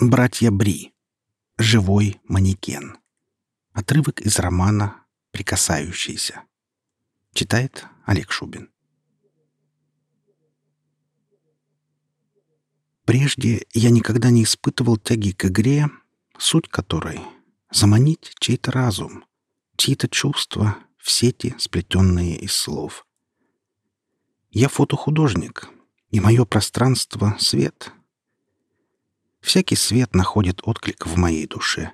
Братья Бри. Живой манекен. Отрывок из романа «Прикасающийся». Читает Олег Шубин. Прежде я никогда не испытывал тяги к игре, суть которой — заманить чей-то разум, чьи-то чувства в сети, сплетенные из слов. Я фотохудожник, и мое пространство — свет. Всякий свет находит отклик в моей душе.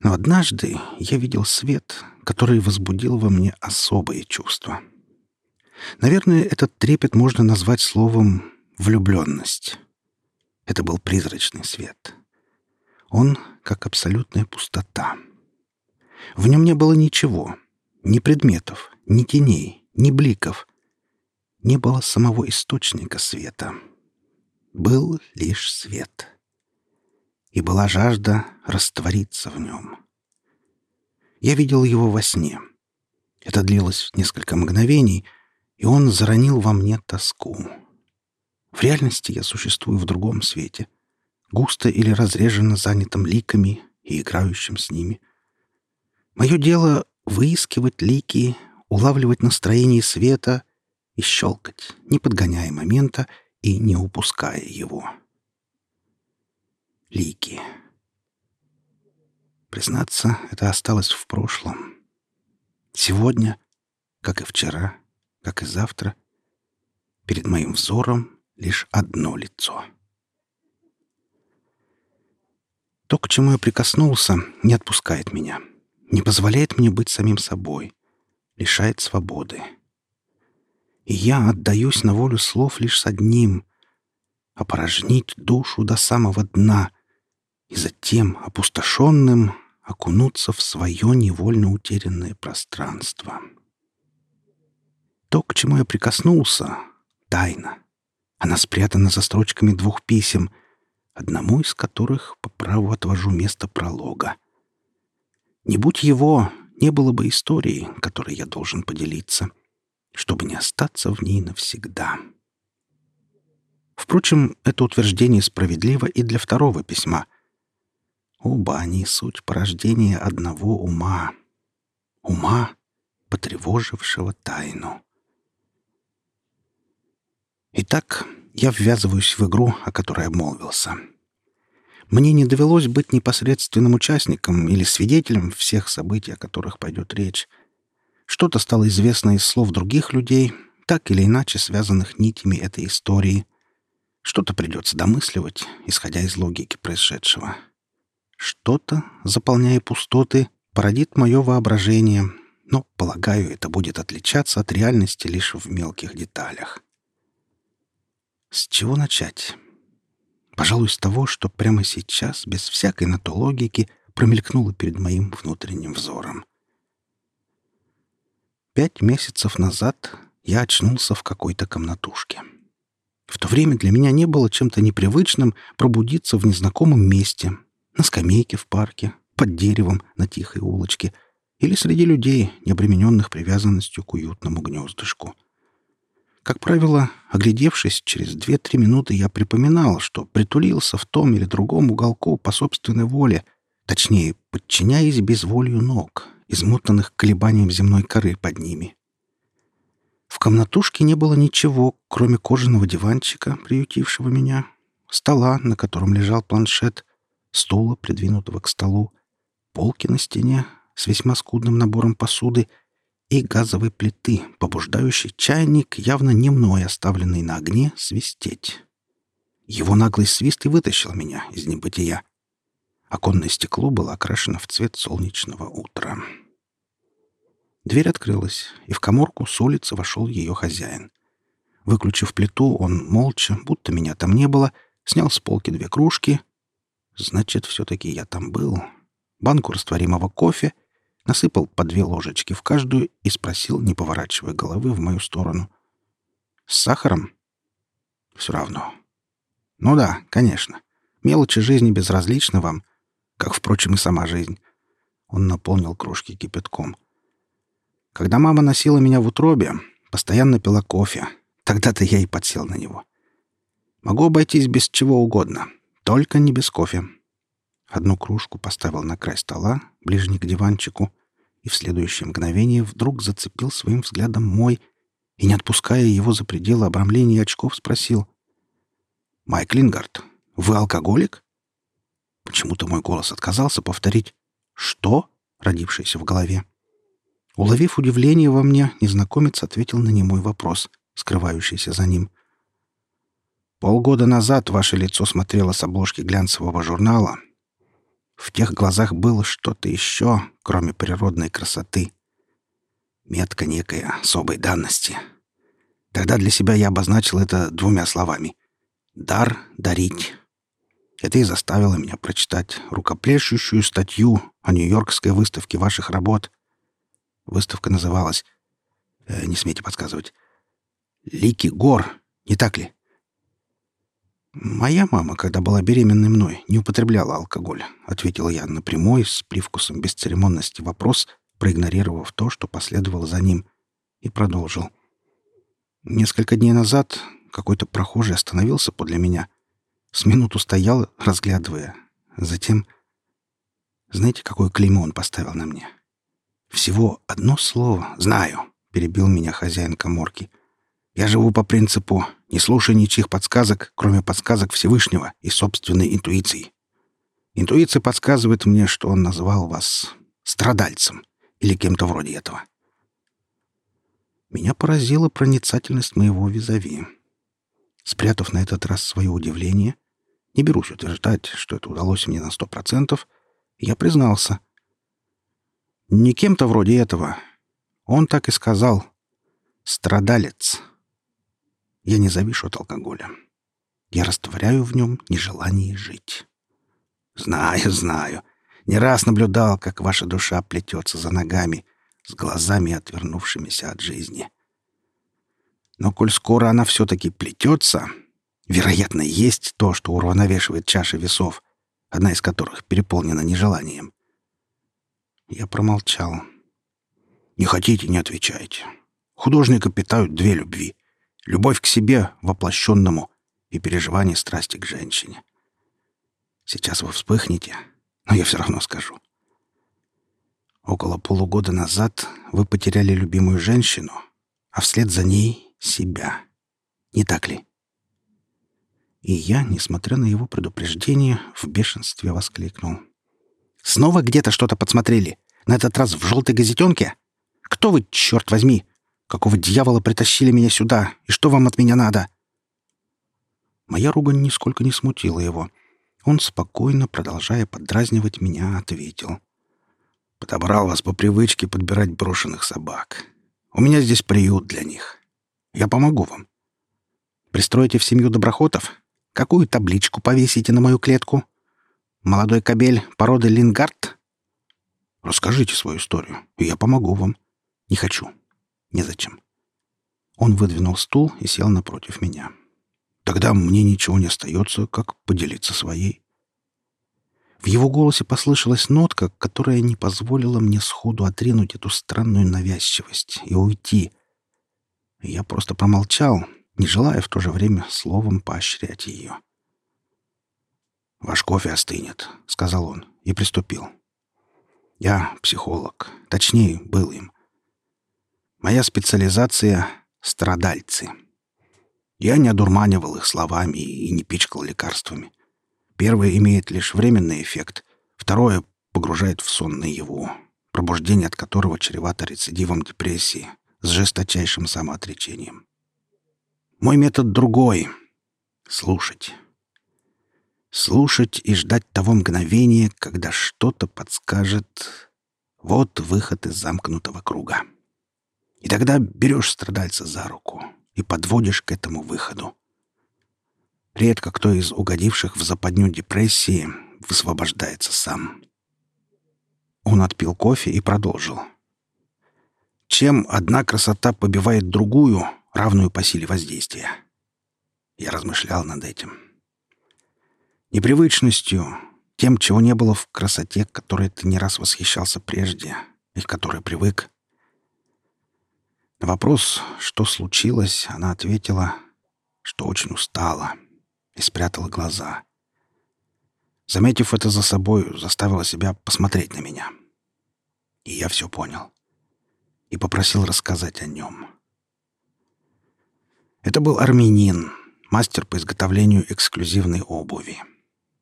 Но однажды я видел свет, который возбудил во мне особые чувства. Наверное, этот трепет можно назвать словом влюбленность. Это был призрачный свет. Он как абсолютная пустота. В нем не было ничего, ни предметов, ни теней, ни бликов. Не было самого источника света. Был лишь свет. И была жажда раствориться в нем. Я видел его во сне. Это длилось несколько мгновений, и он заронил во мне тоску. В реальности я существую в другом свете, густо или разреженно занятым ликами и играющим с ними. Мое дело — выискивать лики, улавливать настроение света и щелкать, не подгоняя момента и не упуская его. Лики. Признаться, это осталось в прошлом. Сегодня, как и вчера, как и завтра, перед моим взором лишь одно лицо. То, к чему я прикоснулся, не отпускает меня, не позволяет мне быть самим собой, лишает свободы. И я отдаюсь на волю слов лишь с одним — опорожнить душу до самого дна и затем, опустошенным, окунуться в свое невольно утерянное пространство. То, к чему я прикоснулся — тайна, она спрятана за строчками двух писем, одному из которых по праву отвожу место пролога. Не будь его, не было бы истории, которой я должен поделиться, чтобы не остаться в ней навсегда. Впрочем, это утверждение справедливо и для второго письма. Оба они — суть порождения одного ума. Ума, потревожившего тайну. Итак, я ввязываюсь в игру, о которой обмолвился. Мне не довелось быть непосредственным участником или свидетелем всех событий, о которых пойдет речь. Что-то стало известно из слов других людей, так или иначе связанных нитями этой истории. Что-то придется домысливать, исходя из логики происшедшего. Что-то, заполняя пустоты, породит мое воображение, но, полагаю, это будет отличаться от реальности лишь в мелких деталях. С чего начать? Пожалуй, с того, что прямо сейчас, без всякой на то логики, промелькнуло перед моим внутренним взором. Пять месяцев назад я очнулся в какой-то комнатушке. В то время для меня не было чем-то непривычным пробудиться в незнакомом месте, на скамейке в парке, под деревом на тихой улочке или среди людей, не обремененных привязанностью к уютному гнездышку — как правило, оглядевшись, через две-три минуты я припоминал, что притулился в том или другом уголку по собственной воле, точнее, подчиняясь безволью ног, измотанных колебанием земной коры под ними. В комнатушке не было ничего, кроме кожаного диванчика, приютившего меня, стола, на котором лежал планшет, стула, придвинутого к столу, полки на стене с весьма скудным набором посуды — и газовой плиты, побуждающий чайник, явно не мной оставленный на огне, свистеть. Его наглый свист и вытащил меня из небытия. Оконное стекло было окрашено в цвет солнечного утра. Дверь открылась, и в коморку с улицы вошел ее хозяин. Выключив плиту, он молча, будто меня там не было, снял с полки две кружки. Значит, все-таки я там был. Банку растворимого кофе насыпал по две ложечки в каждую и спросил, не поворачивая головы в мою сторону. «С сахаром?» «Все равно». «Ну да, конечно. Мелочи жизни безразличны вам, как, впрочем, и сама жизнь». Он наполнил кружки кипятком. «Когда мама носила меня в утробе, постоянно пила кофе. Тогда-то я и подсел на него. Могу обойтись без чего угодно. Только не без кофе. Одну кружку поставил на край стола, ближний к диванчику, и в следующее мгновение вдруг зацепил своим взглядом мой и, не отпуская его за пределы обрамления очков, спросил. «Майк Лингард, вы алкоголик?» Почему-то мой голос отказался повторить «Что?» родившееся в голове. Уловив удивление во мне, незнакомец ответил на немой вопрос, скрывающийся за ним. «Полгода назад ваше лицо смотрело с обложки глянцевого журнала. В тех глазах было что-то еще, кроме природной красоты. Метка некой особой данности. Тогда для себя я обозначил это двумя словами. «Дар дарить». Это и заставило меня прочитать рукоплещущую статью о Нью-Йоркской выставке ваших работ — Выставка называлась... Э, не смейте подсказывать. «Лики гор», не так ли? «Моя мама, когда была беременной мной, не употребляла алкоголь», — ответила я на с привкусом бесцеремонности вопрос, проигнорировав то, что последовало за ним, и продолжил. Несколько дней назад какой-то прохожий остановился подле меня. С минуту стоял, разглядывая. Затем... Знаете, какое клеймо он поставил на мне? Всего одно слово. Знаю, перебил меня хозяин коморки. Я живу по принципу «не слушай ничьих подсказок, кроме подсказок Всевышнего и собственной интуиции». Интуиция подсказывает мне, что он назвал вас страдальцем или кем-то вроде этого. Меня поразила проницательность моего визави. Спрятав на этот раз свое удивление, не берусь утверждать, что это удалось мне на сто процентов, я признался — не кем-то вроде этого. Он так и сказал. Страдалец. Я не завишу от алкоголя. Я растворяю в нем нежелание жить. Знаю, знаю. Не раз наблюдал, как ваша душа плетется за ногами, с глазами, отвернувшимися от жизни. Но коль скоро она все-таки плетется, вероятно, есть то, что уравновешивает чаши весов, одна из которых переполнена нежеланием. Я промолчал. «Не хотите, не отвечайте. Художника питают две любви. Любовь к себе, воплощенному, и переживание страсти к женщине. Сейчас вы вспыхнете, но я все равно скажу. Около полугода назад вы потеряли любимую женщину, а вслед за ней — себя. Не так ли?» И я, несмотря на его предупреждение, в бешенстве воскликнул. «Снова где-то что-то подсмотрели? На этот раз в желтой газетенке? Кто вы, черт возьми? Какого дьявола притащили меня сюда? И что вам от меня надо?» Моя ругань нисколько не смутила его. Он спокойно, продолжая подразнивать меня, ответил. «Подобрал вас по привычке подбирать брошенных собак. У меня здесь приют для них. Я помогу вам. Пристроите в семью доброхотов? Какую табличку повесите на мою клетку? Молодой кобель породы Лингард? Расскажите свою историю, и я помогу вам. Не хочу. Незачем. Он выдвинул стул и сел напротив меня. Тогда мне ничего не остается, как поделиться своей. В его голосе послышалась нотка, которая не позволила мне сходу отринуть эту странную навязчивость и уйти. Я просто промолчал, не желая в то же время словом поощрять ее. «Ваш кофе остынет», — сказал он и приступил. Я психолог. Точнее, был им. Моя специализация — страдальцы. Я не одурманивал их словами и не пичкал лекарствами. Первое имеет лишь временный эффект, второе погружает в сон наяву, пробуждение от которого чревато рецидивом депрессии с жесточайшим самоотречением. Мой метод другой — слушать слушать и ждать того мгновения, когда что-то подскажет «вот выход из замкнутого круга». И тогда берешь страдальца за руку и подводишь к этому выходу. Редко кто из угодивших в западню депрессии высвобождается сам. Он отпил кофе и продолжил. Чем одна красота побивает другую, равную по силе воздействия? Я размышлял над этим непривычностью, тем, чего не было в красоте, которой ты не раз восхищался прежде и к которой привык. На вопрос, что случилось, она ответила, что очень устала и спрятала глаза. заметив это за собой, заставила себя посмотреть на меня. И я все понял. И попросил рассказать о нем. Это был армянин, мастер по изготовлению эксклюзивной обуви.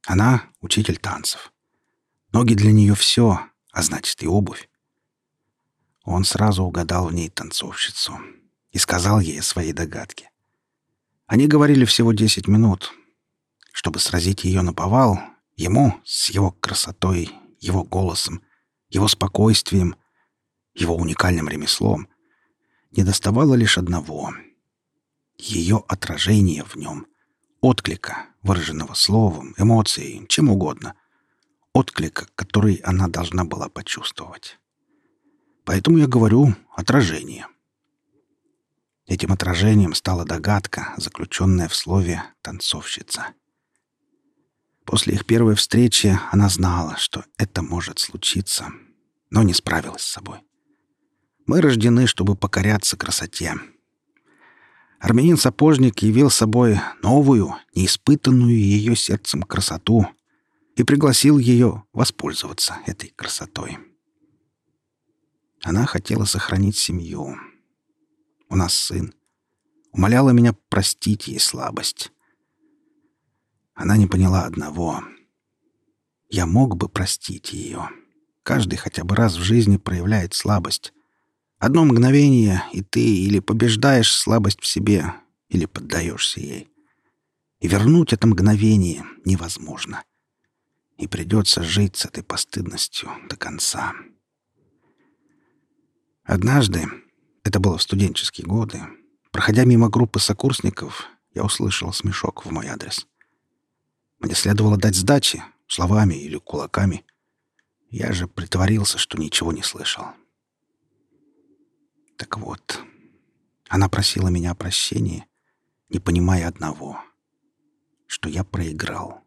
Она — учитель танцев. Ноги для нее все, а значит и обувь. Он сразу угадал в ней танцовщицу и сказал ей о своей догадке. Они говорили всего десять минут. Чтобы сразить ее на повал, ему с его красотой, его голосом, его спокойствием, его уникальным ремеслом не доставало лишь одного — ее отражение в нем, отклика, выраженного словом, эмоцией, чем угодно, отклика, который она должна была почувствовать. Поэтому я говорю «отражение». Этим отражением стала догадка, заключенная в слове «танцовщица». После их первой встречи она знала, что это может случиться, но не справилась с собой. Мы рождены, чтобы покоряться красоте. Армянин-сапожник явил собой новую, неиспытанную ее сердцем красоту и пригласил ее воспользоваться этой красотой. Она хотела сохранить семью. У нас сын. Умоляла меня простить ей слабость. Она не поняла одного. Я мог бы простить ее. Каждый хотя бы раз в жизни проявляет слабость. Одно мгновение, и ты или побеждаешь слабость в себе, или поддаешься ей. И вернуть это мгновение невозможно. И придется жить с этой постыдностью до конца. Однажды, это было в студенческие годы, проходя мимо группы сокурсников, я услышал смешок в мой адрес. Мне следовало дать сдачи, словами или кулаками. Я же притворился, что ничего не слышал. Так вот, она просила меня о прощении, не понимая одного, что я проиграл.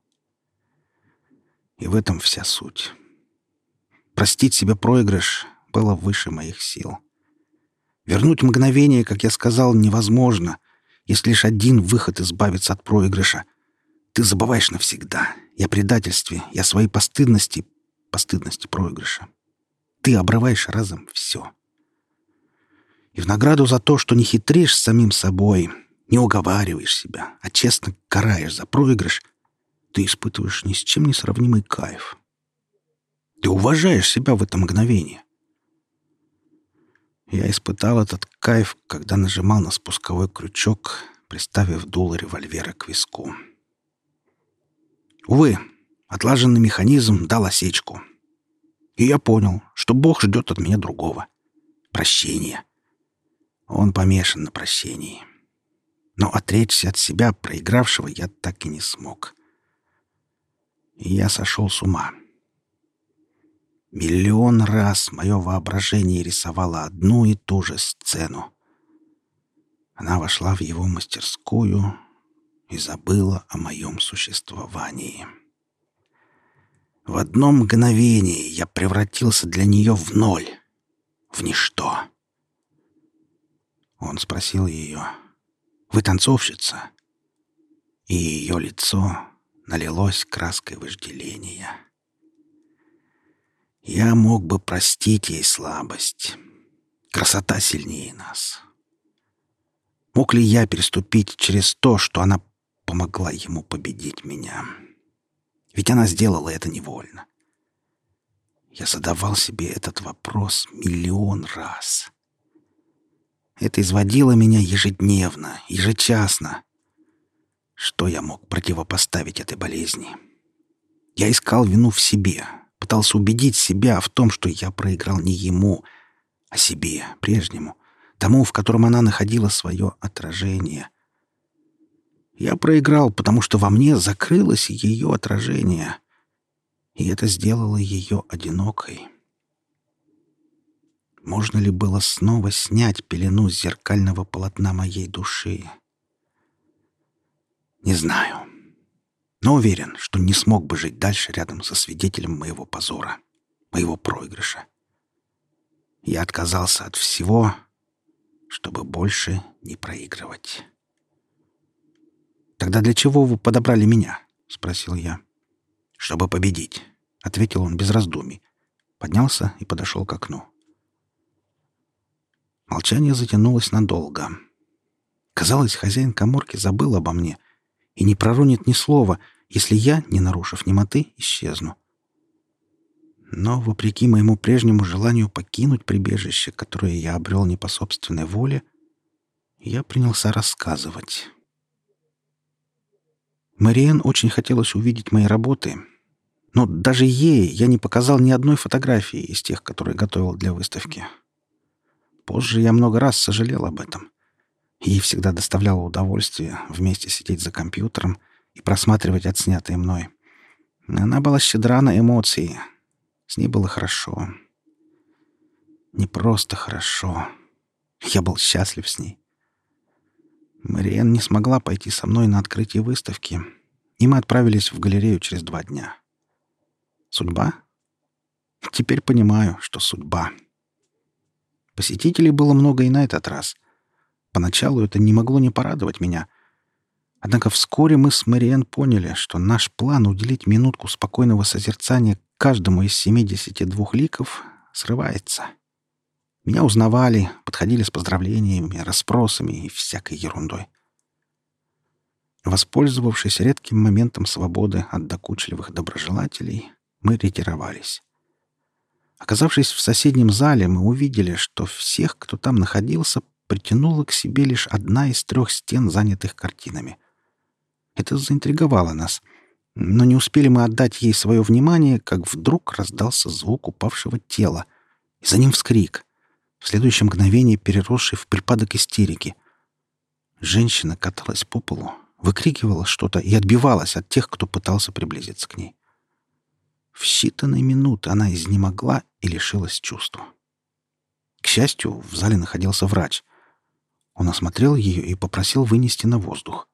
И в этом вся суть. Простить себе проигрыш было выше моих сил. Вернуть мгновение, как я сказал, невозможно. Есть лишь один выход избавиться от проигрыша. Ты забываешь навсегда. О предательстве, и о своей постыдности, постыдности проигрыша. Ты обрываешь разом все. И в награду за то, что не хитришь с самим собой, не уговариваешь себя, а честно караешь за проигрыш, ты испытываешь ни с чем не сравнимый кайф. Ты уважаешь себя в это мгновение. Я испытал этот кайф, когда нажимал на спусковой крючок, приставив дуло револьвера к виску. Увы, отлаженный механизм дал осечку. И я понял, что Бог ждет от меня другого. Прощения. Он помешан на прощении. Но отречься от себя, проигравшего, я так и не смог. И я сошел с ума. Миллион раз мое воображение рисовало одну и ту же сцену. Она вошла в его мастерскую и забыла о моем существовании. В одно мгновение я превратился для нее в ноль, в ничто. Он спросил ее, «Вы танцовщица?» И ее лицо налилось краской вожделения. Я мог бы простить ей слабость. Красота сильнее нас. Мог ли я переступить через то, что она помогла ему победить меня? Ведь она сделала это невольно. Я задавал себе этот вопрос миллион раз. Это изводило меня ежедневно, ежечасно. Что я мог противопоставить этой болезни? Я искал вину в себе — пытался убедить себя в том, что я проиграл не ему, а себе, прежнему, тому, в котором она находила свое отражение. Я проиграл, потому что во мне закрылось ее отражение, и это сделало ее одинокой. Можно ли было снова снять пелену с зеркального полотна моей души? Не знаю но уверен, что не смог бы жить дальше рядом со свидетелем моего позора, моего проигрыша. Я отказался от всего, чтобы больше не проигрывать. «Тогда для чего вы подобрали меня?» — спросил я. «Чтобы победить», — ответил он без раздумий. Поднялся и подошел к окну. Молчание затянулось надолго. Казалось, хозяин коморки забыл обо мне и не проронит ни слова, если я, не нарушив немоты, исчезну. Но, вопреки моему прежнему желанию покинуть прибежище, которое я обрел не по собственной воле, я принялся рассказывать. Мариен очень хотелось увидеть мои работы, но даже ей я не показал ни одной фотографии из тех, которые готовил для выставки. Позже я много раз сожалел об этом. Ей всегда доставляло удовольствие вместе сидеть за компьютером и просматривать отснятые мной. Она была щедра на эмоции. С ней было хорошо. Не просто хорошо. Я был счастлив с ней. Мариэн не смогла пойти со мной на открытие выставки, и мы отправились в галерею через два дня. Судьба? Теперь понимаю, что судьба. Посетителей было много и на этот раз. Поначалу это не могло не порадовать меня. Однако вскоре мы с Мариэн поняли, что наш план уделить минутку спокойного созерцания каждому из 72 ликов срывается. Меня узнавали, подходили с поздравлениями, расспросами и всякой ерундой. Воспользовавшись редким моментом свободы от докучливых доброжелателей, мы ретировались. Оказавшись в соседнем зале, мы увидели, что всех, кто там находился, притянула к себе лишь одна из трех стен, занятых картинами. Это заинтриговало нас, но не успели мы отдать ей свое внимание, как вдруг раздался звук упавшего тела, и за ним вскрик — в следующее мгновение переросший в припадок истерики. Женщина каталась по полу, выкрикивала что-то и отбивалась от тех, кто пытался приблизиться к ней. В считанные минуты она изнемогла и лишилась чувства. К счастью, в зале находился врач. Он осмотрел ее и попросил вынести на воздух.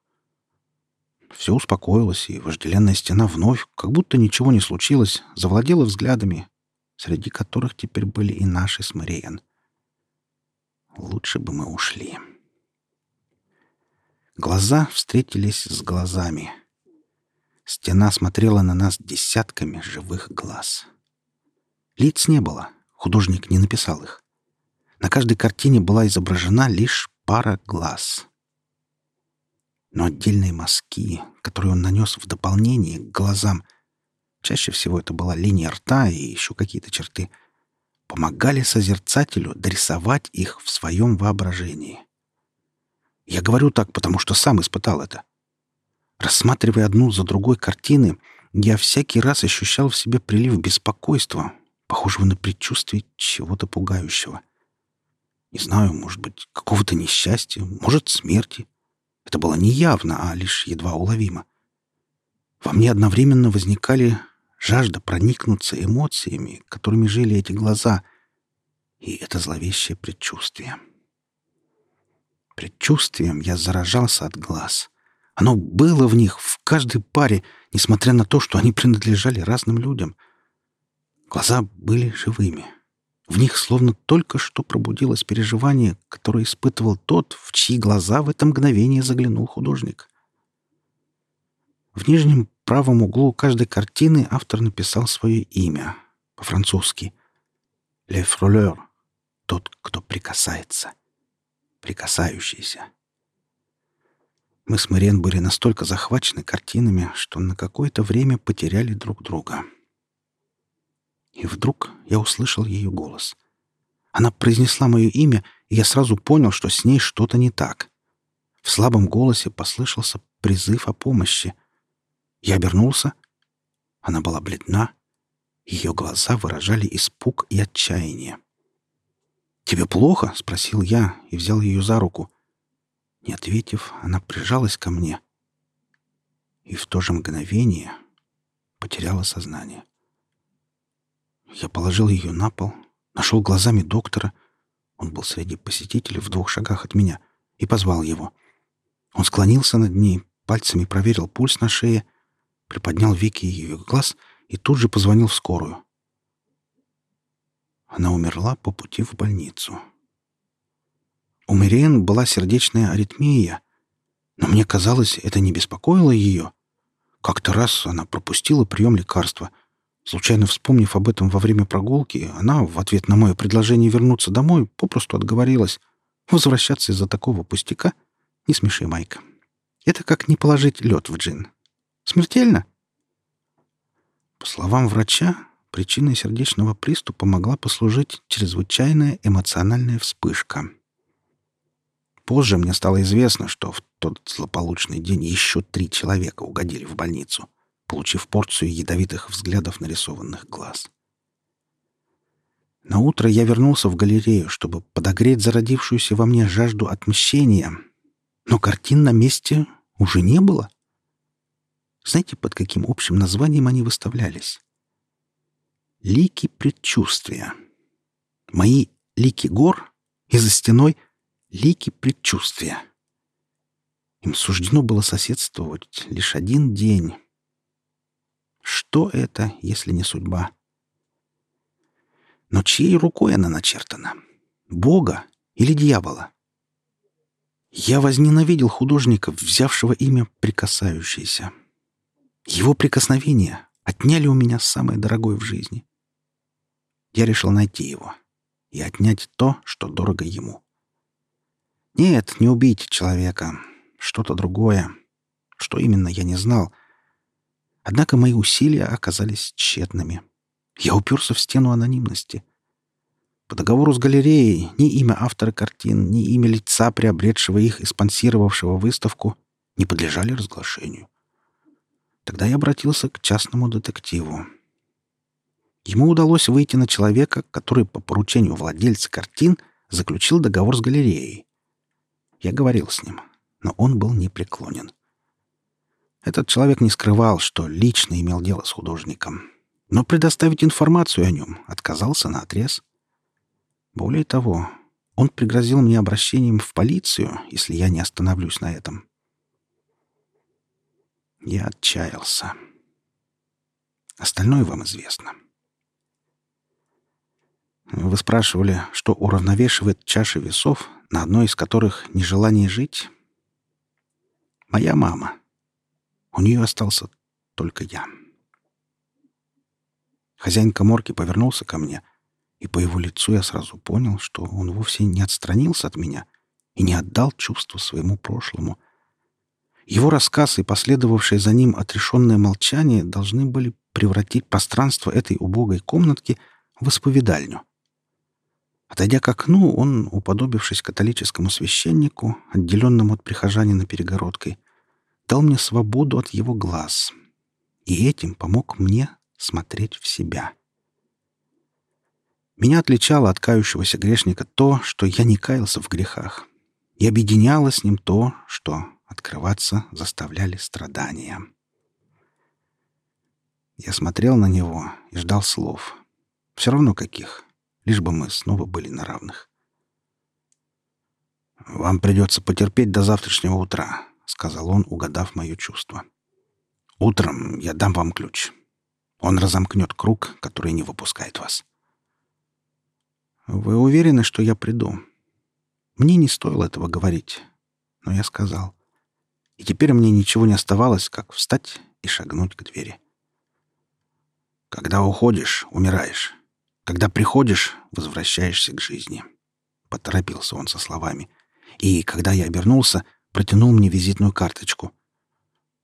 Все успокоилось, и вожделенная стена вновь, как будто ничего не случилось, завладела взглядами, среди которых теперь были и наши с Мариен. Лучше бы мы ушли. Глаза встретились с глазами. Стена смотрела на нас десятками живых глаз. Лиц не было, художник не написал их. На каждой картине была изображена лишь пара глаз. Но отдельные мазки, которые он нанес в дополнение к глазам, чаще всего это была линия рта и еще какие-то черты — помогали созерцателю дорисовать их в своем воображении. Я говорю так, потому что сам испытал это. Рассматривая одну за другой картины, я всякий раз ощущал в себе прилив беспокойства, похожего на предчувствие чего-то пугающего. Не знаю, может быть, какого-то несчастья, может, смерти. Это было не явно, а лишь едва уловимо. Во мне одновременно возникали жажда проникнуться эмоциями, которыми жили эти глаза, и это зловещее предчувствие. Предчувствием я заражался от глаз. Оно было в них, в каждой паре, несмотря на то, что они принадлежали разным людям. Глаза были живыми. В них словно только что пробудилось переживание, которое испытывал тот, в чьи глаза в это мгновение заглянул художник. В нижнем правом углу каждой картины автор написал свое имя по-французски. «Le frôleur» — тот, кто прикасается, прикасающийся. Мы с Мариен были настолько захвачены картинами, что на какое-то время потеряли друг друга. И вдруг я услышал ее голос. Она произнесла мое имя, и я сразу понял, что с ней что-то не так. В слабом голосе послышался призыв о помощи — я обернулся. Она была бледна. Ее глаза выражали испуг и отчаяние. «Тебе плохо?» — спросил я и взял ее за руку. Не ответив, она прижалась ко мне и в то же мгновение потеряла сознание. Я положил ее на пол, нашел глазами доктора, он был среди посетителей в двух шагах от меня, и позвал его. Он склонился над ней, пальцами проверил пульс на шее — приподнял веки ее глаз и тут же позвонил в скорую. Она умерла по пути в больницу. У Мэриэн была сердечная аритмия, но мне казалось, это не беспокоило ее. Как-то раз она пропустила прием лекарства. Случайно вспомнив об этом во время прогулки, она в ответ на мое предложение вернуться домой попросту отговорилась. Возвращаться из-за такого пустяка? Не смеши, Майка. Это как не положить лед в джин. Смертельно? По словам врача, причиной сердечного приступа могла послужить чрезвычайная эмоциональная вспышка. Позже мне стало известно, что в тот злополучный день еще три человека угодили в больницу, получив порцию ядовитых взглядов нарисованных глаз. На утро я вернулся в галерею, чтобы подогреть зародившуюся во мне жажду отмщения, но картин на месте уже не было. Знаете, под каким общим названием они выставлялись? Лики предчувствия. Мои лики гор и за стеной — лики предчувствия. Им суждено было соседствовать лишь один день. Что это, если не судьба? Но чьей рукой она начертана? Бога или дьявола? Я возненавидел художника, взявшего имя «прикасающийся». Его прикосновения отняли у меня самое дорогое в жизни. Я решил найти его и отнять то, что дорого ему. Нет, не убить человека. Что-то другое. Что именно, я не знал. Однако мои усилия оказались тщетными. Я уперся в стену анонимности. По договору с галереей ни имя автора картин, ни имя лица, приобретшего их и спонсировавшего выставку, не подлежали разглашению. Тогда я обратился к частному детективу. Ему удалось выйти на человека, который по поручению владельца картин заключил договор с галереей. Я говорил с ним, но он был непреклонен. Этот человек не скрывал, что лично имел дело с художником, но предоставить информацию о нем отказался на отрез. Более того, он пригрозил мне обращением в полицию, если я не остановлюсь на этом. Я отчаялся. Остальное вам известно. Вы спрашивали, что уравновешивает чаши весов, на одной из которых нежелание жить. Моя мама. У нее остался только я. Хозяин коморки повернулся ко мне, и по его лицу я сразу понял, что он вовсе не отстранился от меня и не отдал чувство своему прошлому. Его рассказ и последовавшее за ним отрешенное молчание должны были превратить пространство этой убогой комнатки в исповедальню. Отойдя к окну, он, уподобившись католическому священнику, отделенному от прихожанина перегородкой, дал мне свободу от его глаз. И этим помог мне смотреть в себя. Меня отличало от кающегося грешника то, что я не каялся в грехах, и объединяло с ним то, что открываться заставляли страдания. Я смотрел на него и ждал слов. Все равно каких — лишь бы мы снова были на равных. «Вам придется потерпеть до завтрашнего утра», — сказал он, угадав мое чувство. «Утром я дам вам ключ. Он разомкнет круг, который не выпускает вас». «Вы уверены, что я приду?» Мне не стоило этого говорить, но я сказал. И теперь мне ничего не оставалось, как встать и шагнуть к двери. «Когда уходишь, умираешь. Когда приходишь, возвращаешься к жизни. Поторопился он со словами. И, когда я обернулся, протянул мне визитную карточку.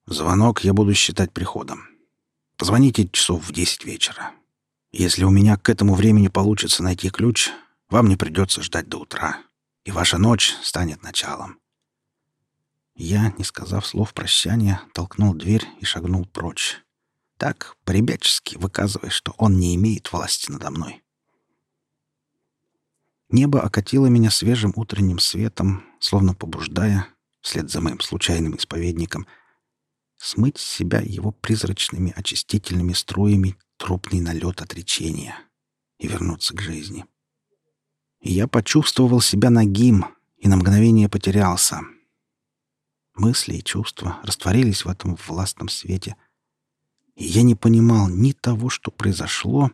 Звонок я буду считать приходом. Позвоните часов в десять вечера. Если у меня к этому времени получится найти ключ, вам не придется ждать до утра, и ваша ночь станет началом. Я, не сказав слов прощания, толкнул дверь и шагнул прочь. Так, по-ребячески, выказывая, что он не имеет власти надо мной. Небо окатило меня свежим утренним светом, словно побуждая, вслед за моим случайным исповедником, смыть с себя его призрачными очистительными струями трупный налет отречения и вернуться к жизни. И я почувствовал себя нагим и на мгновение потерялся. Мысли и чувства растворились в этом властном свете — и я не понимал ни того, что произошло,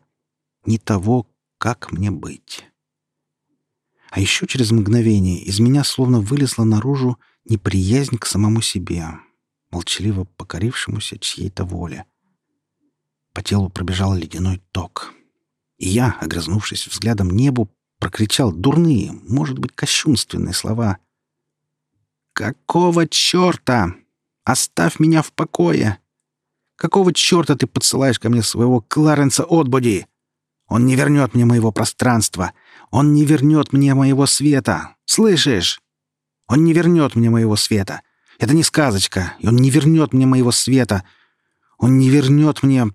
ни того, как мне быть. А еще через мгновение из меня словно вылезла наружу неприязнь к самому себе, молчаливо покорившемуся чьей-то воле. По телу пробежал ледяной ток. И я, огрызнувшись взглядом небу, прокричал дурные, может быть, кощунственные слова. «Какого черта? Оставь меня в покое! Какого черта ты подсылаешь ко мне своего Кларенса Отбоди? Он не вернет мне моего пространства. Он не вернет мне моего света. Слышишь? Он не вернет мне моего света. Это не сказочка, и он не вернет мне моего света. Он не вернет мне...»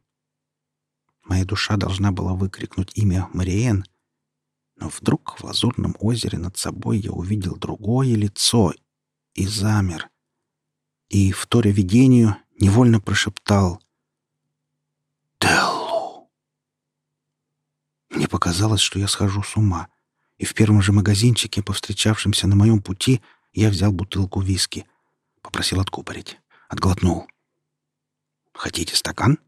Моя душа должна была выкрикнуть имя Мариен, но вдруг в лазурном озере над собой я увидел другое лицо и замер. И, вторя видению, невольно прошептал «Теллу». Мне показалось, что я схожу с ума, и в первом же магазинчике, повстречавшемся на моем пути, я взял бутылку виски, попросил откупорить, отглотнул. «Хотите стакан?»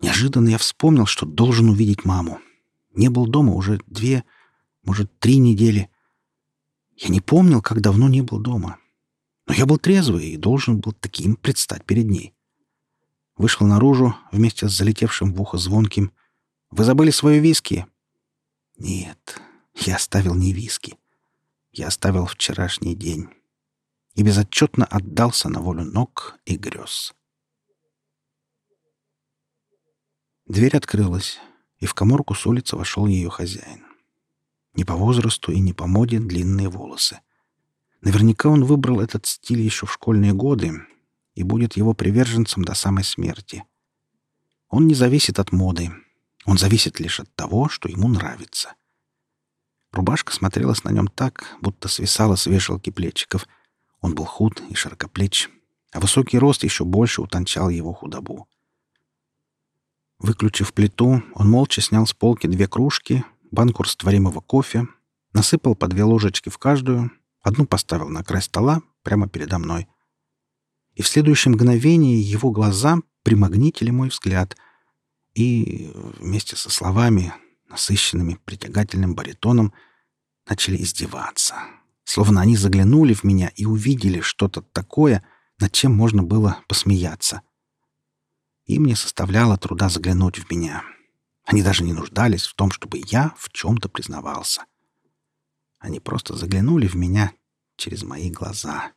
Неожиданно я вспомнил, что должен увидеть маму. Не был дома уже две, может, три недели. Я не помнил, как давно не был дома. Но я был трезвый и должен был таким предстать перед ней. Вышел наружу вместе с залетевшим в ухо звонким. «Вы забыли свою виски?» «Нет, я оставил не виски. Я оставил вчерашний день» и безотчетно отдался на волю ног и грез. Дверь открылась, и в коморку с улицы вошел ее хозяин. Не по возрасту и не по моде длинные волосы. Наверняка он выбрал этот стиль еще в школьные годы и будет его приверженцем до самой смерти. Он не зависит от моды. Он зависит лишь от того, что ему нравится. Рубашка смотрелась на нем так, будто свисала с вешалки плечиков. Он был худ и широкоплеч, а высокий рост еще больше утончал его худобу. Выключив плиту, он молча снял с полки две кружки, банку растворимого кофе, насыпал по две ложечки в каждую, одну поставил на край стола прямо передо мной. И в следующее мгновение его глаза примагнитили мой взгляд и вместе со словами, насыщенными притягательным баритоном, начали издеваться. Словно они заглянули в меня и увидели что-то такое, над чем можно было посмеяться. Им не составляло труда заглянуть в меня — они даже не нуждались в том, чтобы я в чем-то признавался. Они просто заглянули в меня через мои глаза.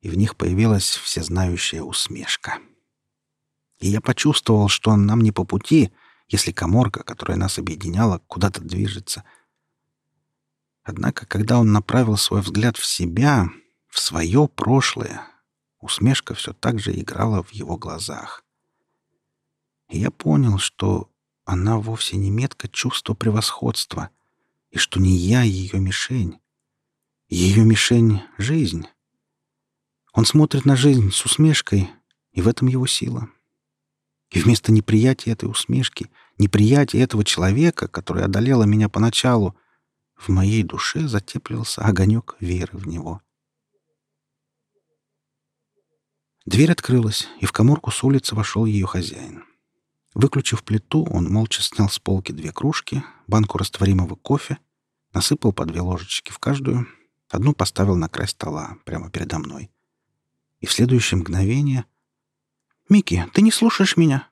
И в них появилась всезнающая усмешка. И я почувствовал, что нам не по пути, если коморка, которая нас объединяла, куда-то движется. Однако, когда он направил свой взгляд в себя, в свое прошлое, усмешка все так же играла в его глазах. И я понял, что она вовсе не метка чувства превосходства, и что не я ее мишень. Ее мишень — жизнь. Он смотрит на жизнь с усмешкой, и в этом его сила. И вместо неприятия этой усмешки, неприятия этого человека, который одолела меня поначалу, в моей душе затеплился огонек веры в него. Дверь открылась, и в коморку с улицы вошел ее хозяин. Выключив плиту, он молча снял с полки две кружки, банку растворимого кофе, насыпал по две ложечки в каждую, одну поставил на край стола, прямо передо мной. И в следующее мгновение... «Микки, ты не слушаешь меня?»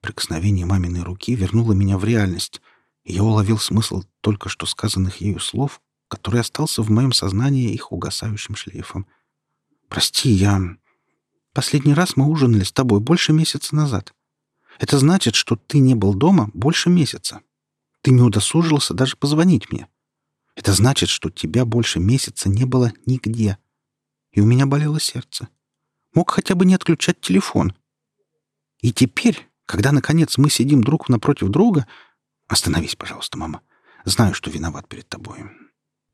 Прикосновение маминой руки вернуло меня в реальность, и я уловил смысл только что сказанных ею слов, который остался в моем сознании их угасающим шлейфом. «Прости, я... Последний раз мы ужинали с тобой больше месяца назад. Это значит, что ты не был дома больше месяца. Ты не удосужился даже позвонить мне. Это значит, что тебя больше месяца не было нигде. И у меня болело сердце. Мог хотя бы не отключать телефон. И теперь, когда, наконец, мы сидим друг напротив друга... Остановись, пожалуйста, мама. Знаю, что виноват перед тобой.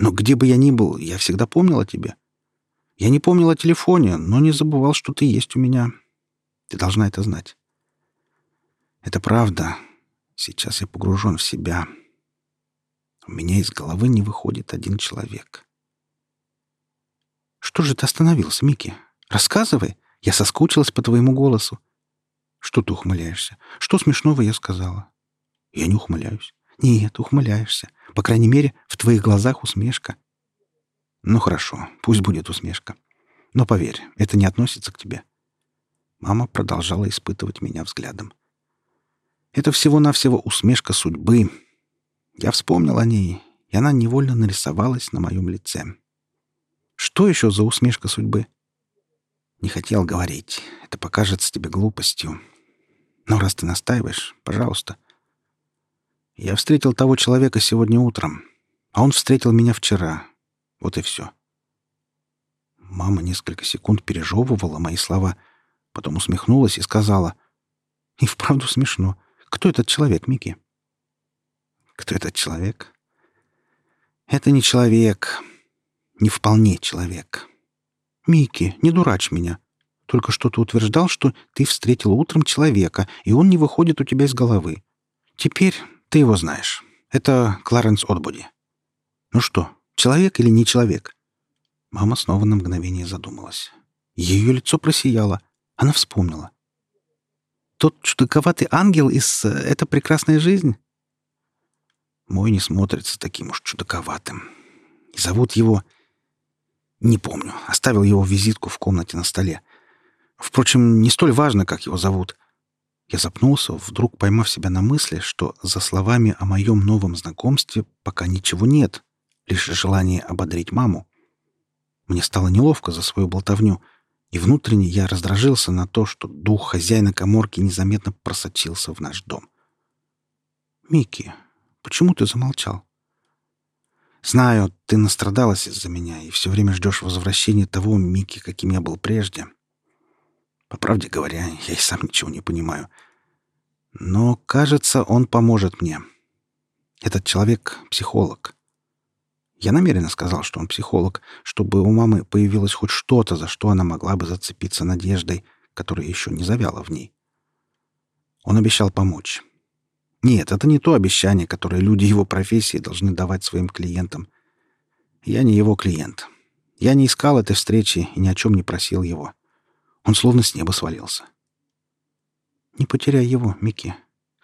Но где бы я ни был, я всегда помнил о тебе. Я не помнил о телефоне, но не забывал, что ты есть у меня. Ты должна это знать. Это правда. Сейчас я погружен в себя. У меня из головы не выходит один человек. Что же ты остановился, Микки? Рассказывай. Я соскучилась по твоему голосу. Что ты ухмыляешься? Что смешного я сказала? Я не ухмыляюсь. Нет, ухмыляешься. По крайней мере, в твоих глазах усмешка. Ну хорошо, пусть будет усмешка. Но поверь, это не относится к тебе. Мама продолжала испытывать меня взглядом. Это всего-навсего усмешка судьбы. Я вспомнил о ней, и она невольно нарисовалась на моем лице. Что еще за усмешка судьбы? Не хотел говорить. Это покажется тебе глупостью. Но раз ты настаиваешь, пожалуйста. Я встретил того человека сегодня утром, а он встретил меня вчера. Вот и все. Мама несколько секунд пережевывала мои слова, потом усмехнулась и сказала, «И вправду смешно. Кто этот человек, Микки?» «Кто этот человек?» «Это не человек. Не вполне человек. Микки, не дурачь меня. Только что ты утверждал, что ты встретил утром человека, и он не выходит у тебя из головы. Теперь ты его знаешь. Это Кларенс Отбуди. Ну что, человек или не человек? Мама снова на мгновение задумалась. Ее лицо просияло. Она вспомнила. Тот чудаковатый ангел из «Это прекрасная жизнь»? Мой не смотрится таким уж чудаковатым. Зовут его... Не помню. Оставил его визитку в комнате на столе. Впрочем, не столь важно, как его зовут. Я запнулся, вдруг поймав себя на мысли, что за словами о моем новом знакомстве пока ничего нет, лишь желание ободрить маму. Мне стало неловко за свою болтовню, и внутренне я раздражился на то, что дух хозяина коморки незаметно просочился в наш дом. «Микки, почему ты замолчал?» «Знаю, ты настрадалась из-за меня и все время ждешь возвращения того Микки, каким я был прежде. По правде говоря, я и сам ничего не понимаю. Но, кажется, он поможет мне. Этот человек — психолог. Я намеренно сказал, что он психолог, чтобы у мамы появилось хоть что-то, за что она могла бы зацепиться надеждой, которая еще не завяла в ней. Он обещал помочь. Нет, это не то обещание, которое люди его профессии должны давать своим клиентам. Я не его клиент. Я не искал этой встречи и ни о чем не просил его. Он словно с неба свалился. «Не потеряй его, Микки».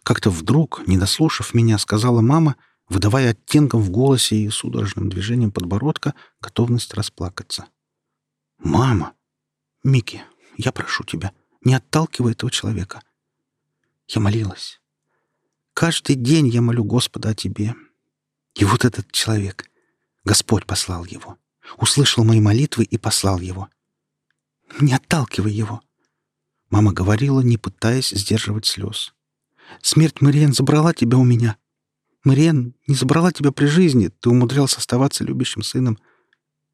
Как-то вдруг, не дослушав меня, сказала мама, выдавая оттенком в голосе и судорожным движением подбородка готовность расплакаться. «Мама! Микки, я прошу тебя, не отталкивай этого человека». Я молилась. Каждый день я молю Господа о тебе. И вот этот человек, Господь послал его, услышал мои молитвы и послал его. Не отталкивай его!» Мама говорила, не пытаясь сдерживать слез. «Смерть Мариен забрала тебя у меня. Мариен не забрала тебя при жизни, ты умудрялся оставаться любящим сыном.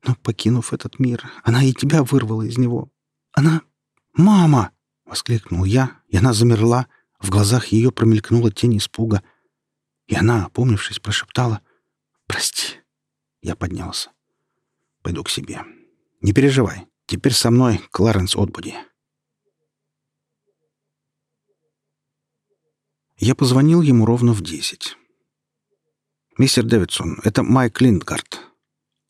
Но, покинув этот мир, она и тебя вырвала из него. Она... Мама!» — воскликнул я, и она замерла. В глазах ее промелькнула тень испуга. И она, опомнившись, прошептала «Прости». Я поднялся. «Пойду к себе. Не переживай. Теперь со мной Кларенс Отбуди. Я позвонил ему ровно в десять. «Мистер Дэвидсон, это Майк Линдгард».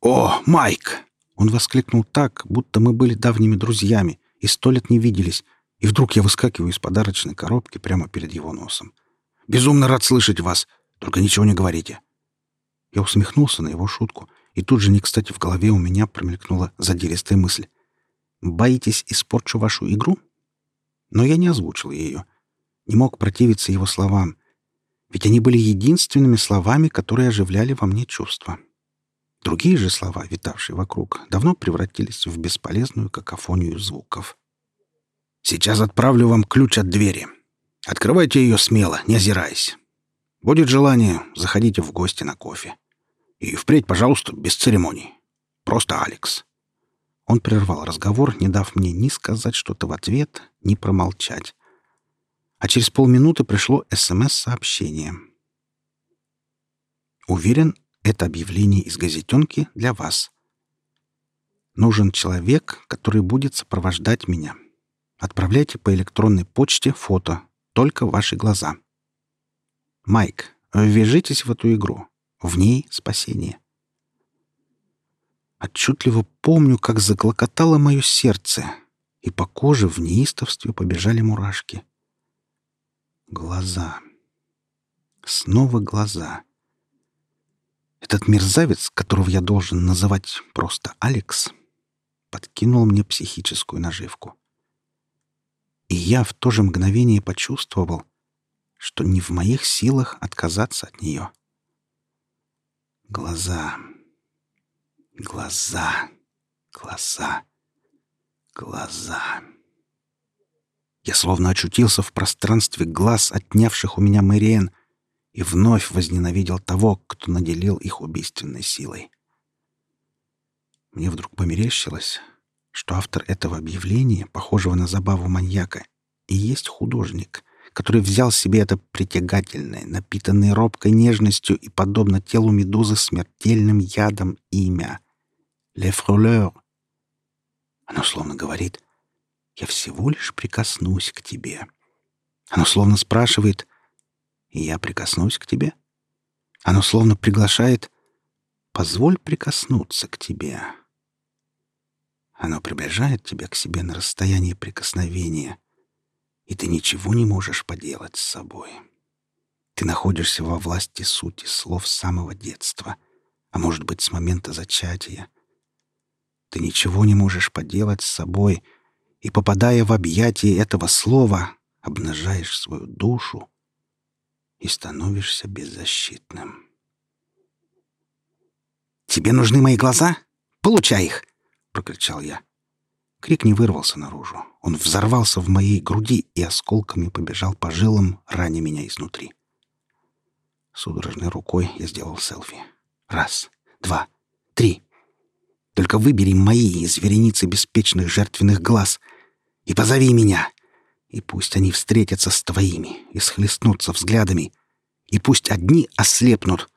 «О, Майк!» Он воскликнул так, будто мы были давними друзьями и сто лет не виделись, и вдруг я выскакиваю из подарочной коробки прямо перед его носом. «Безумно рад слышать вас, только ничего не говорите». Я усмехнулся на его шутку, и тут же не кстати в голове у меня промелькнула задиристая мысль. Боитесь, испорчу вашу игру? Но я не озвучил ее. Не мог противиться его словам. Ведь они были единственными словами, которые оживляли во мне чувства. Другие же слова, витавшие вокруг, давно превратились в бесполезную какофонию звуков. «Сейчас отправлю вам ключ от двери. Открывайте ее смело, не озираясь. Будет желание, заходите в гости на кофе. И впредь, пожалуйста, без церемоний. Просто Алекс. Он прервал разговор, не дав мне ни сказать что-то в ответ, ни промолчать. А через полминуты пришло СМС-сообщение. «Уверен, это объявление из газетенки для вас. Нужен человек, который будет сопровождать меня. Отправляйте по электронной почте фото, только ваши глаза. Майк, ввяжитесь в эту игру. В ней спасение. Отчетливо помню, как заклокотало мое сердце, и по коже в неистовстве побежали мурашки. Глаза. Снова глаза. Этот мерзавец, которого я должен называть просто Алекс, подкинул мне психическую наживку. И я в то же мгновение почувствовал, что не в моих силах отказаться от нее. Глаза, глаза, глаза, глаза. Я словно очутился в пространстве глаз, отнявших у меня Мэриэн, и вновь возненавидел того, кто наделил их убийственной силой. Мне вдруг померещилось, что автор этого объявления, похожего на забаву маньяка, и есть художник, который взял себе это притягательное, напитанное робкой нежностью и, подобно телу медузы, смертельным ядом имя — «Le Froleur». Оно словно говорит «Я всего лишь прикоснусь к тебе». Оно словно спрашивает «И я прикоснусь к тебе?» Оно словно приглашает «Позволь прикоснуться к тебе». Оно приближает тебя к себе на расстоянии прикосновения, и ты ничего не можешь поделать с собой. Ты находишься во власти сути слов с самого детства, а может быть, с момента зачатия. Ты ничего не можешь поделать с собой, и, попадая в объятия этого слова, обнажаешь свою душу и становишься беззащитным. «Тебе нужны мои глаза? Получай их!» прокричал я. Крик не вырвался наружу. Он взорвался в моей груди и осколками побежал по жилам, раня меня изнутри. Судорожной рукой я сделал селфи. Раз, два, три. Только выбери мои из вереницы беспечных жертвенных глаз и позови меня. И пусть они встретятся с твоими и схлестнутся взглядами. И пусть одни ослепнут.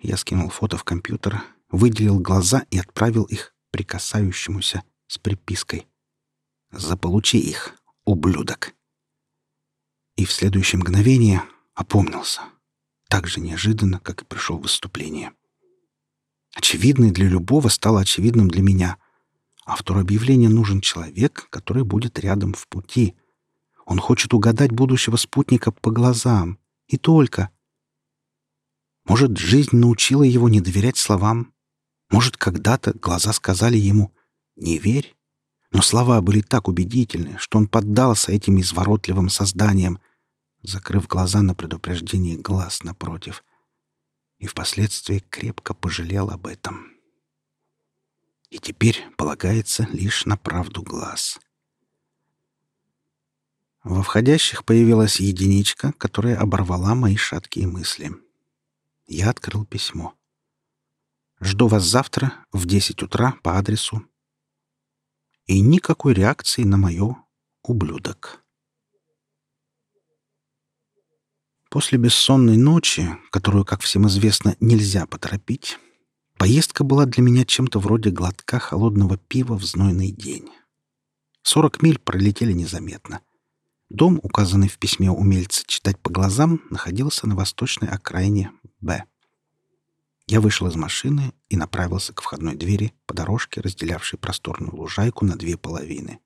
Я скинул фото в компьютер, выделил глаза и отправил их прикасающемуся с припиской «Заполучи их, ублюдок!» И в следующее мгновение опомнился. Так же неожиданно, как и пришел выступление. Очевидное для любого стало очевидным для меня. Автору объявления нужен человек, который будет рядом в пути. Он хочет угадать будущего спутника по глазам. И только. Может, жизнь научила его не доверять словам, может, когда-то глаза сказали ему «не верь», но слова были так убедительны, что он поддался этим изворотливым созданиям, закрыв глаза на предупреждение глаз напротив, и впоследствии крепко пожалел об этом. И теперь полагается лишь на правду глаз. Во входящих появилась единичка, которая оборвала мои шаткие мысли. Я открыл письмо. Жду вас завтра в 10 утра по адресу. И никакой реакции на мое ублюдок. После бессонной ночи, которую, как всем известно, нельзя поторопить, поездка была для меня чем-то вроде глотка холодного пива в знойный день. Сорок миль пролетели незаметно. Дом, указанный в письме умельца читать по глазам, находился на восточной окраине Б. Я вышел из машины и направился к входной двери по дорожке, разделявшей просторную лужайку на две половины.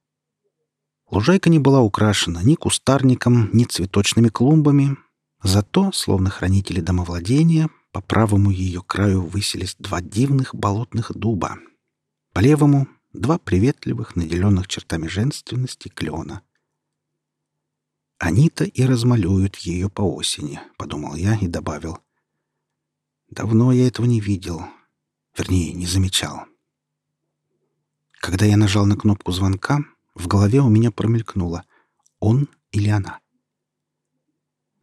Лужайка не была украшена ни кустарником, ни цветочными клумбами, зато, словно хранители домовладения, по правому ее краю высились два дивных болотных дуба. По левому — два приветливых, наделенных чертами женственности клена. «Они-то и размалюют ее по осени», — подумал я и добавил — Давно я этого не видел. Вернее, не замечал. Когда я нажал на кнопку звонка, в голове у меня промелькнуло «он или она?».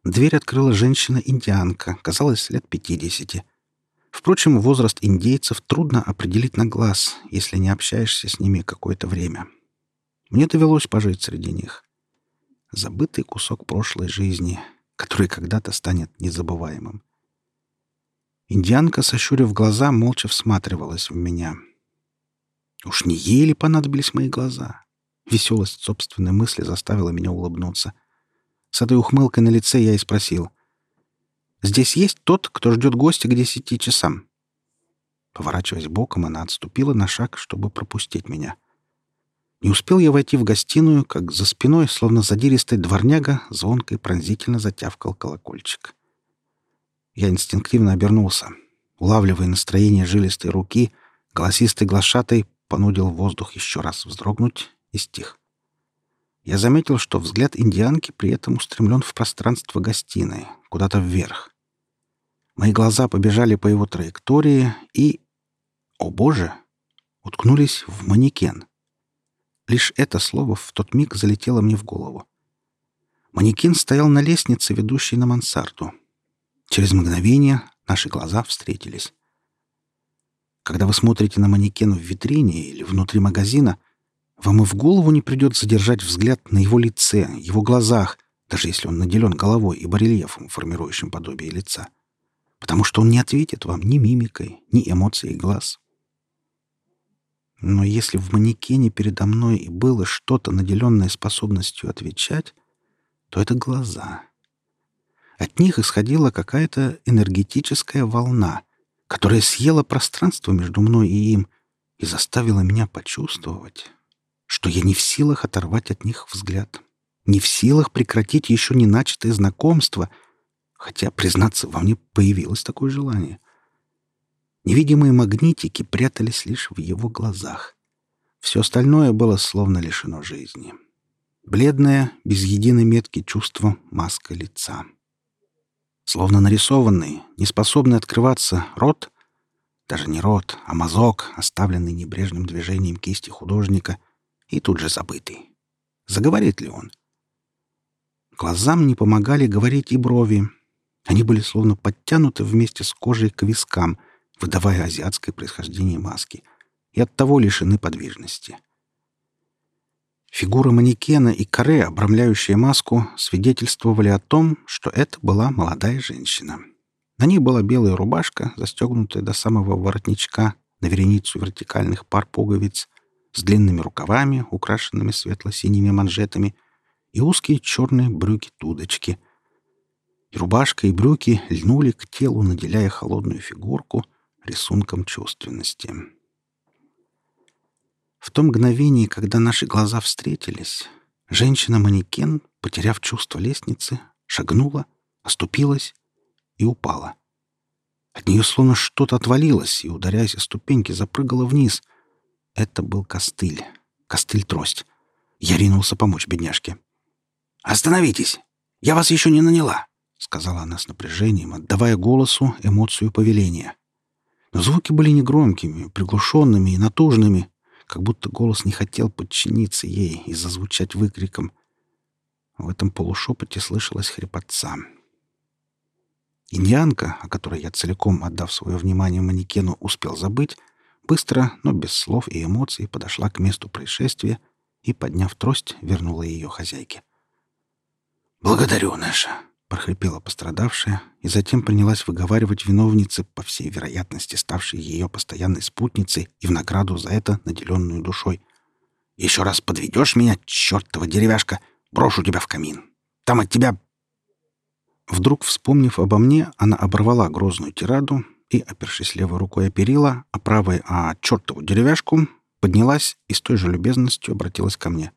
Дверь открыла женщина-индианка, казалось, лет пятидесяти. Впрочем, возраст индейцев трудно определить на глаз, если не общаешься с ними какое-то время. Мне довелось пожить среди них. Забытый кусок прошлой жизни, который когда-то станет незабываемым. Индианка, сощурив глаза, молча всматривалась в меня. Уж не ей ли понадобились мои глаза? Веселость собственной мысли заставила меня улыбнуться. С этой ухмылкой на лице я и спросил. «Здесь есть тот, кто ждет гостя к десяти часам?» Поворачиваясь боком, она отступила на шаг, чтобы пропустить меня. Не успел я войти в гостиную, как за спиной, словно задиристый дворняга, звонко и пронзительно затявкал колокольчик. Я инстинктивно обернулся. Улавливая настроение жилистой руки, голосистый глашатай понудил воздух еще раз вздрогнуть и стих. Я заметил, что взгляд индианки при этом устремлен в пространство гостиной, куда-то вверх. Мои глаза побежали по его траектории и... О боже! Уткнулись в манекен. Лишь это слово в тот миг залетело мне в голову. Манекен стоял на лестнице, ведущей на мансарду. Через мгновение наши глаза встретились. Когда вы смотрите на манекен в витрине или внутри магазина, вам и в голову не придет задержать взгляд на его лице, его глазах, даже если он наделен головой и барельефом, формирующим подобие лица. Потому что он не ответит вам ни мимикой, ни эмоцией глаз. Но если в манекене передо мной и было что-то, наделенное способностью отвечать, то это глаза. От них исходила какая-то энергетическая волна, которая съела пространство между мной и им и заставила меня почувствовать, что я не в силах оторвать от них взгляд, не в силах прекратить еще не начатое знакомство, хотя, признаться, во мне появилось такое желание. Невидимые магнитики прятались лишь в его глазах. Все остальное было словно лишено жизни. Бледное, без единой метки чувство маска лица. Словно нарисованный, неспособный открываться рот, даже не рот, а мазок, оставленный небрежным движением кисти художника и тут же забытый. Заговорит ли он? Глазам не помогали говорить и брови. Они были словно подтянуты вместе с кожей к вискам, выдавая азиатское происхождение маски, и оттого лишены подвижности. — Фигура манекена и каре, обрамляющая маску, свидетельствовали о том, что это была молодая женщина. На ней была белая рубашка, застегнутая до самого воротничка на вереницу вертикальных пар пуговиц, с длинными рукавами, украшенными светло-синими манжетами, и узкие черные брюки-тудочки. И рубашка, и брюки льнули к телу, наделяя холодную фигурку рисунком чувственности. В то мгновение, когда наши глаза встретились, женщина-манекен, потеряв чувство лестницы, шагнула, оступилась и упала. От нее словно что-то отвалилось и, ударяясь о ступеньки, запрыгала вниз. Это был костыль. Костыль-трость. Я ринулся помочь бедняжке. «Остановитесь! Я вас еще не наняла!» — сказала она с напряжением, отдавая голосу эмоцию повеления. Но звуки были негромкими, приглушенными и натужными, как будто голос не хотел подчиниться ей и зазвучать выкриком. В этом полушепоте слышалась хрипотца. Индианка, о которой я целиком, отдав свое внимание манекену, успел забыть, быстро, но без слов и эмоций подошла к месту происшествия и, подняв трость, вернула ее хозяйке. «Благодарю, Нэша!» прохрипела пострадавшая и затем принялась выговаривать виновнице, по всей вероятности ставшей ее постоянной спутницей и в награду за это наделенную душой. «Еще раз подведешь меня, чертова деревяшка, брошу тебя в камин. Там от тебя...» Вдруг, вспомнив обо мне, она оборвала грозную тираду и, опершись левой рукой о перила, а правой о чертову деревяшку, поднялась и с той же любезностью обратилась ко мне.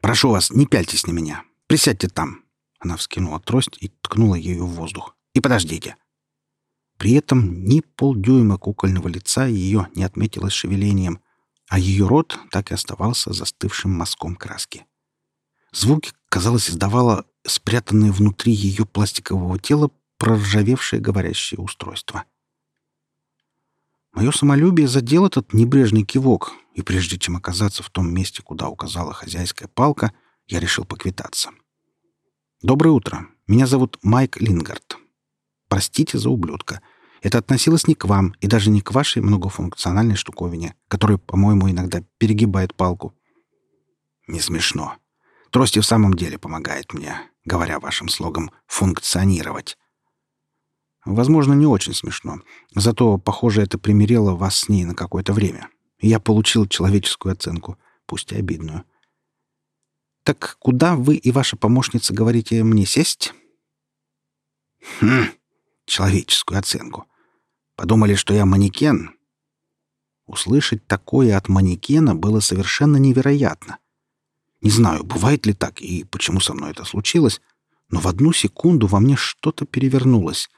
«Прошу вас, не пяльтесь на меня. Присядьте там, она вскинула трость и ткнула ею в воздух. «И подождите!» При этом ни полдюйма кукольного лица ее не отметилось шевелением, а ее рот так и оставался застывшим мазком краски. Звуки, казалось, издавало спрятанное внутри ее пластикового тела проржавевшее говорящее устройство. Мое самолюбие задел этот небрежный кивок, и прежде чем оказаться в том месте, куда указала хозяйская палка, я решил поквитаться. — «Доброе утро. Меня зовут Майк Лингард. Простите за ублюдка. Это относилось не к вам и даже не к вашей многофункциональной штуковине, которая, по-моему, иногда перегибает палку. Не смешно. Трость в самом деле помогает мне, говоря вашим слогом «функционировать». Возможно, не очень смешно. Зато, похоже, это примирило вас с ней на какое-то время. я получил человеческую оценку, пусть и обидную. «Так куда вы и ваша помощница говорите мне сесть?» «Хм, человеческую оценку. Подумали, что я манекен?» Услышать такое от манекена было совершенно невероятно. Не знаю, бывает ли так и почему со мной это случилось, но в одну секунду во мне что-то перевернулось.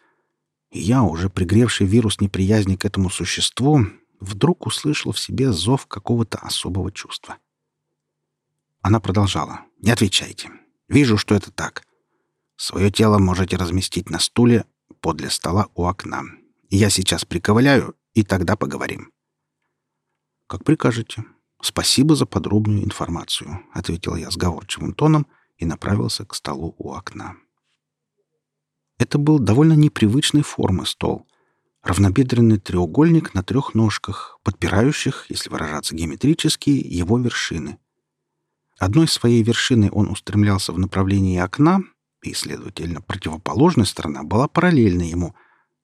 Я, уже пригревший вирус неприязни к этому существу, вдруг услышал в себе зов какого-то особого чувства. Она продолжала. «Не отвечайте. Вижу, что это так. Свое тело можете разместить на стуле подле стола у окна. Я сейчас приковыляю, и тогда поговорим». «Как прикажете. Спасибо за подробную информацию», — ответил я сговорчивым тоном и направился к столу у окна. Это был довольно непривычной формы стол. Равнобедренный треугольник на трех ножках, подпирающих, если выражаться геометрически, его вершины. Одной своей вершиной он устремлялся в направлении окна, и, следовательно, противоположная сторона была параллельна ему,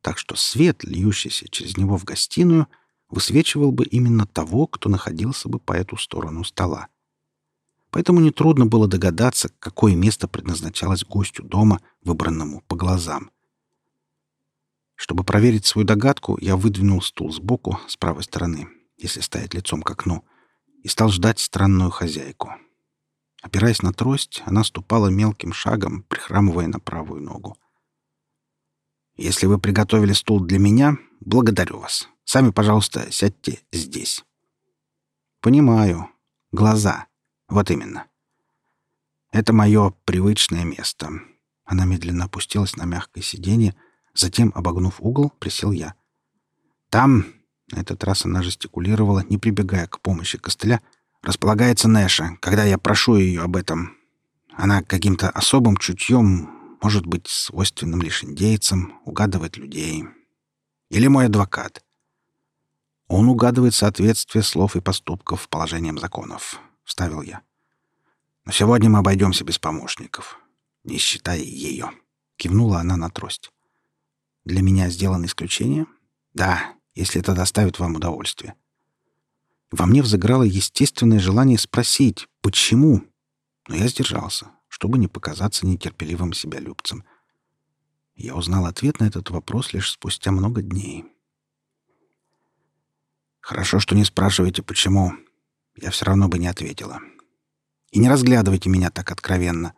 так что свет, льющийся через него в гостиную, высвечивал бы именно того, кто находился бы по эту сторону стола. Поэтому нетрудно было догадаться, какое место предназначалось гостю дома, выбранному по глазам. Чтобы проверить свою догадку, я выдвинул стул сбоку, с правой стороны, если стоять лицом к окну, и стал ждать странную хозяйку. Опираясь на трость, она ступала мелким шагом, прихрамывая на правую ногу. «Если вы приготовили стул для меня, благодарю вас. Сами, пожалуйста, сядьте здесь». «Понимаю. Глаза. Вот именно. Это мое привычное место». Она медленно опустилась на мягкое сиденье, затем, обогнув угол, присел я. «Там...» — на этот раз она жестикулировала, не прибегая к помощи костыля — располагается Нэша, когда я прошу ее об этом. Она каким-то особым чутьем, может быть, свойственным лишь индейцам, угадывает людей. Или мой адвокат. Он угадывает соответствие слов и поступков положениям законов, — вставил я. Но сегодня мы обойдемся без помощников, не считая ее. Кивнула она на трость. Для меня сделано исключение? Да, если это доставит вам удовольствие. Во мне взыграло естественное желание спросить, почему, но я сдержался, чтобы не показаться нетерпеливым себя любцем. Я узнал ответ на этот вопрос лишь спустя много дней. «Хорошо, что не спрашиваете, почему. Я все равно бы не ответила. И не разглядывайте меня так откровенно.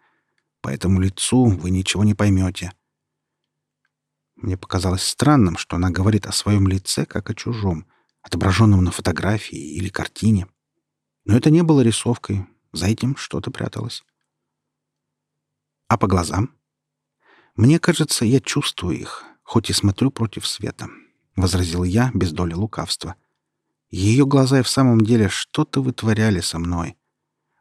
По этому лицу вы ничего не поймете». Мне показалось странным, что она говорит о своем лице, как о чужом — отображенном на фотографии или картине. Но это не было рисовкой, за этим что-то пряталось. А по глазам? Мне кажется, я чувствую их, хоть и смотрю против света, — возразил я без доли лукавства. Ее глаза и в самом деле что-то вытворяли со мной.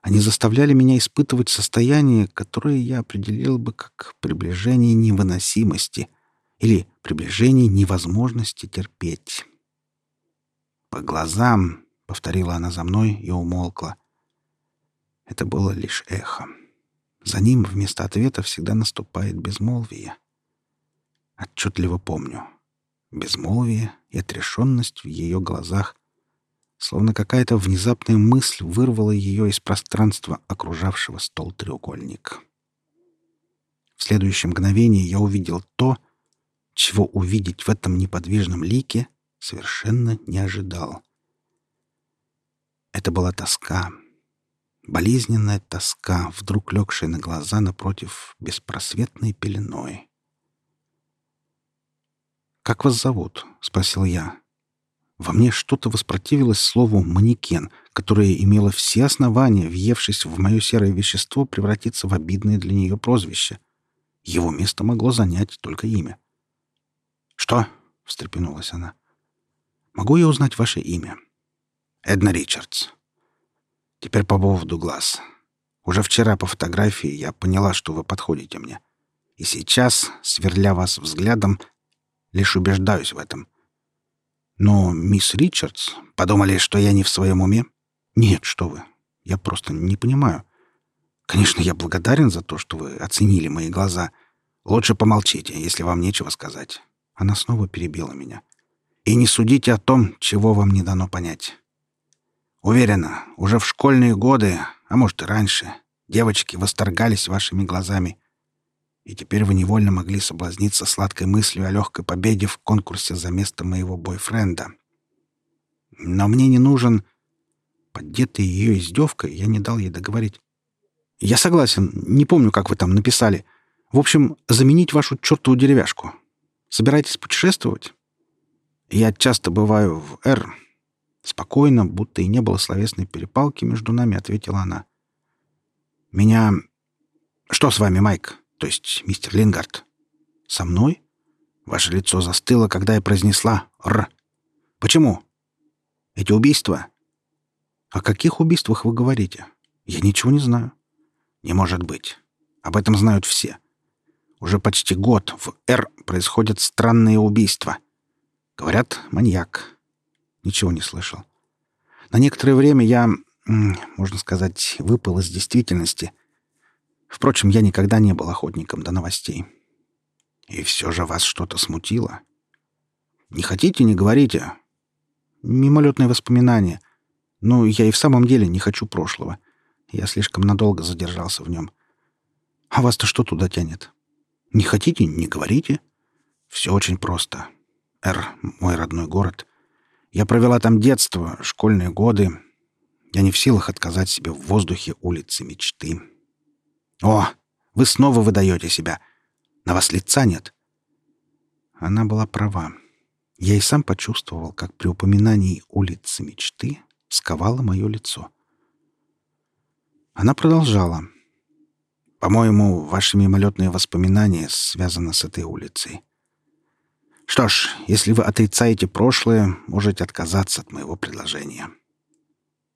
Они заставляли меня испытывать состояние, которое я определил бы как приближение невыносимости или приближение невозможности терпеть. «По глазам», — повторила она за мной и умолкла. Это было лишь эхо. За ним вместо ответа всегда наступает безмолвие. Отчетливо помню. Безмолвие и отрешенность в ее глазах, словно какая-то внезапная мысль вырвала ее из пространства, окружавшего стол треугольник. В следующее мгновение я увидел то, чего увидеть в этом неподвижном лике совершенно не ожидал. Это была тоска, болезненная тоска, вдруг легшая на глаза напротив беспросветной пеленой. «Как вас зовут?» — спросил я. Во мне что-то воспротивилось слову «манекен», которое имело все основания, въевшись в мое серое вещество, превратиться в обидное для нее прозвище. Его место могло занять только имя. «Что?» — встрепенулась она. Могу я узнать ваше имя? Эдна Ричардс. Теперь по поводу глаз. Уже вчера по фотографии я поняла, что вы подходите мне. И сейчас, сверля вас взглядом, лишь убеждаюсь в этом. Но мисс Ричардс подумали, что я не в своем уме? Нет, что вы. Я просто не понимаю. Конечно, я благодарен за то, что вы оценили мои глаза. Лучше помолчите, если вам нечего сказать. Она снова перебила меня. И не судите о том, чего вам не дано понять. Уверена, уже в школьные годы, а может и раньше, девочки восторгались вашими глазами. И теперь вы невольно могли соблазниться сладкой мыслью о легкой победе в конкурсе за место моего бойфренда. Но мне не нужен... Поддетый ее издевкой, я не дал ей договорить. Я согласен, не помню, как вы там написали. В общем, заменить вашу чертову деревяшку. Собираетесь путешествовать? Я часто бываю в Р. Спокойно, будто и не было словесной перепалки между нами, ответила она. «Меня... Что с вами, Майк? То есть мистер Лингард?» «Со мной?» Ваше лицо застыло, когда я произнесла «Р». «Почему?» «Эти убийства?» «О каких убийствах вы говорите? Я ничего не знаю». «Не может быть. Об этом знают все. Уже почти год в «Р» происходят странные убийства. Говорят, маньяк. Ничего не слышал. На некоторое время я, можно сказать, выпал из действительности. Впрочем, я никогда не был охотником до новостей. И все же вас что-то смутило. Не хотите, не говорите. Мимолетные воспоминания. Ну, я и в самом деле не хочу прошлого. Я слишком надолго задержался в нем. А вас-то что туда тянет? Не хотите, не говорите. Все очень просто. Р — мой родной город. Я провела там детство, школьные годы. Я не в силах отказать себе в воздухе улицы мечты. О, вы снова выдаете себя. На вас лица нет. Она была права. Я и сам почувствовал, как при упоминании улицы мечты сковало мое лицо. Она продолжала. «По-моему, ваши мимолетные воспоминания связаны с этой улицей. Что ж, если вы отрицаете прошлое, можете отказаться от моего предложения.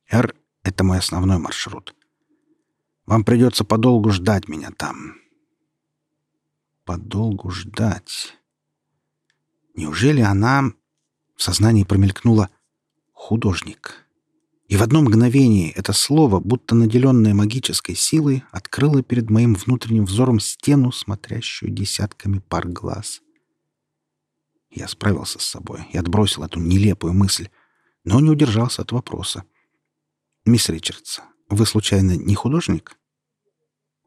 «Р» — это мой основной маршрут. Вам придется подолгу ждать меня там. Подолгу ждать. Неужели она... В сознании промелькнула «художник». И в одно мгновение это слово, будто наделенное магической силой, открыло перед моим внутренним взором стену, смотрящую десятками пар глаз. Я справился с собой и отбросил эту нелепую мысль, но не удержался от вопроса. «Мисс Ричардс, вы, случайно, не художник?»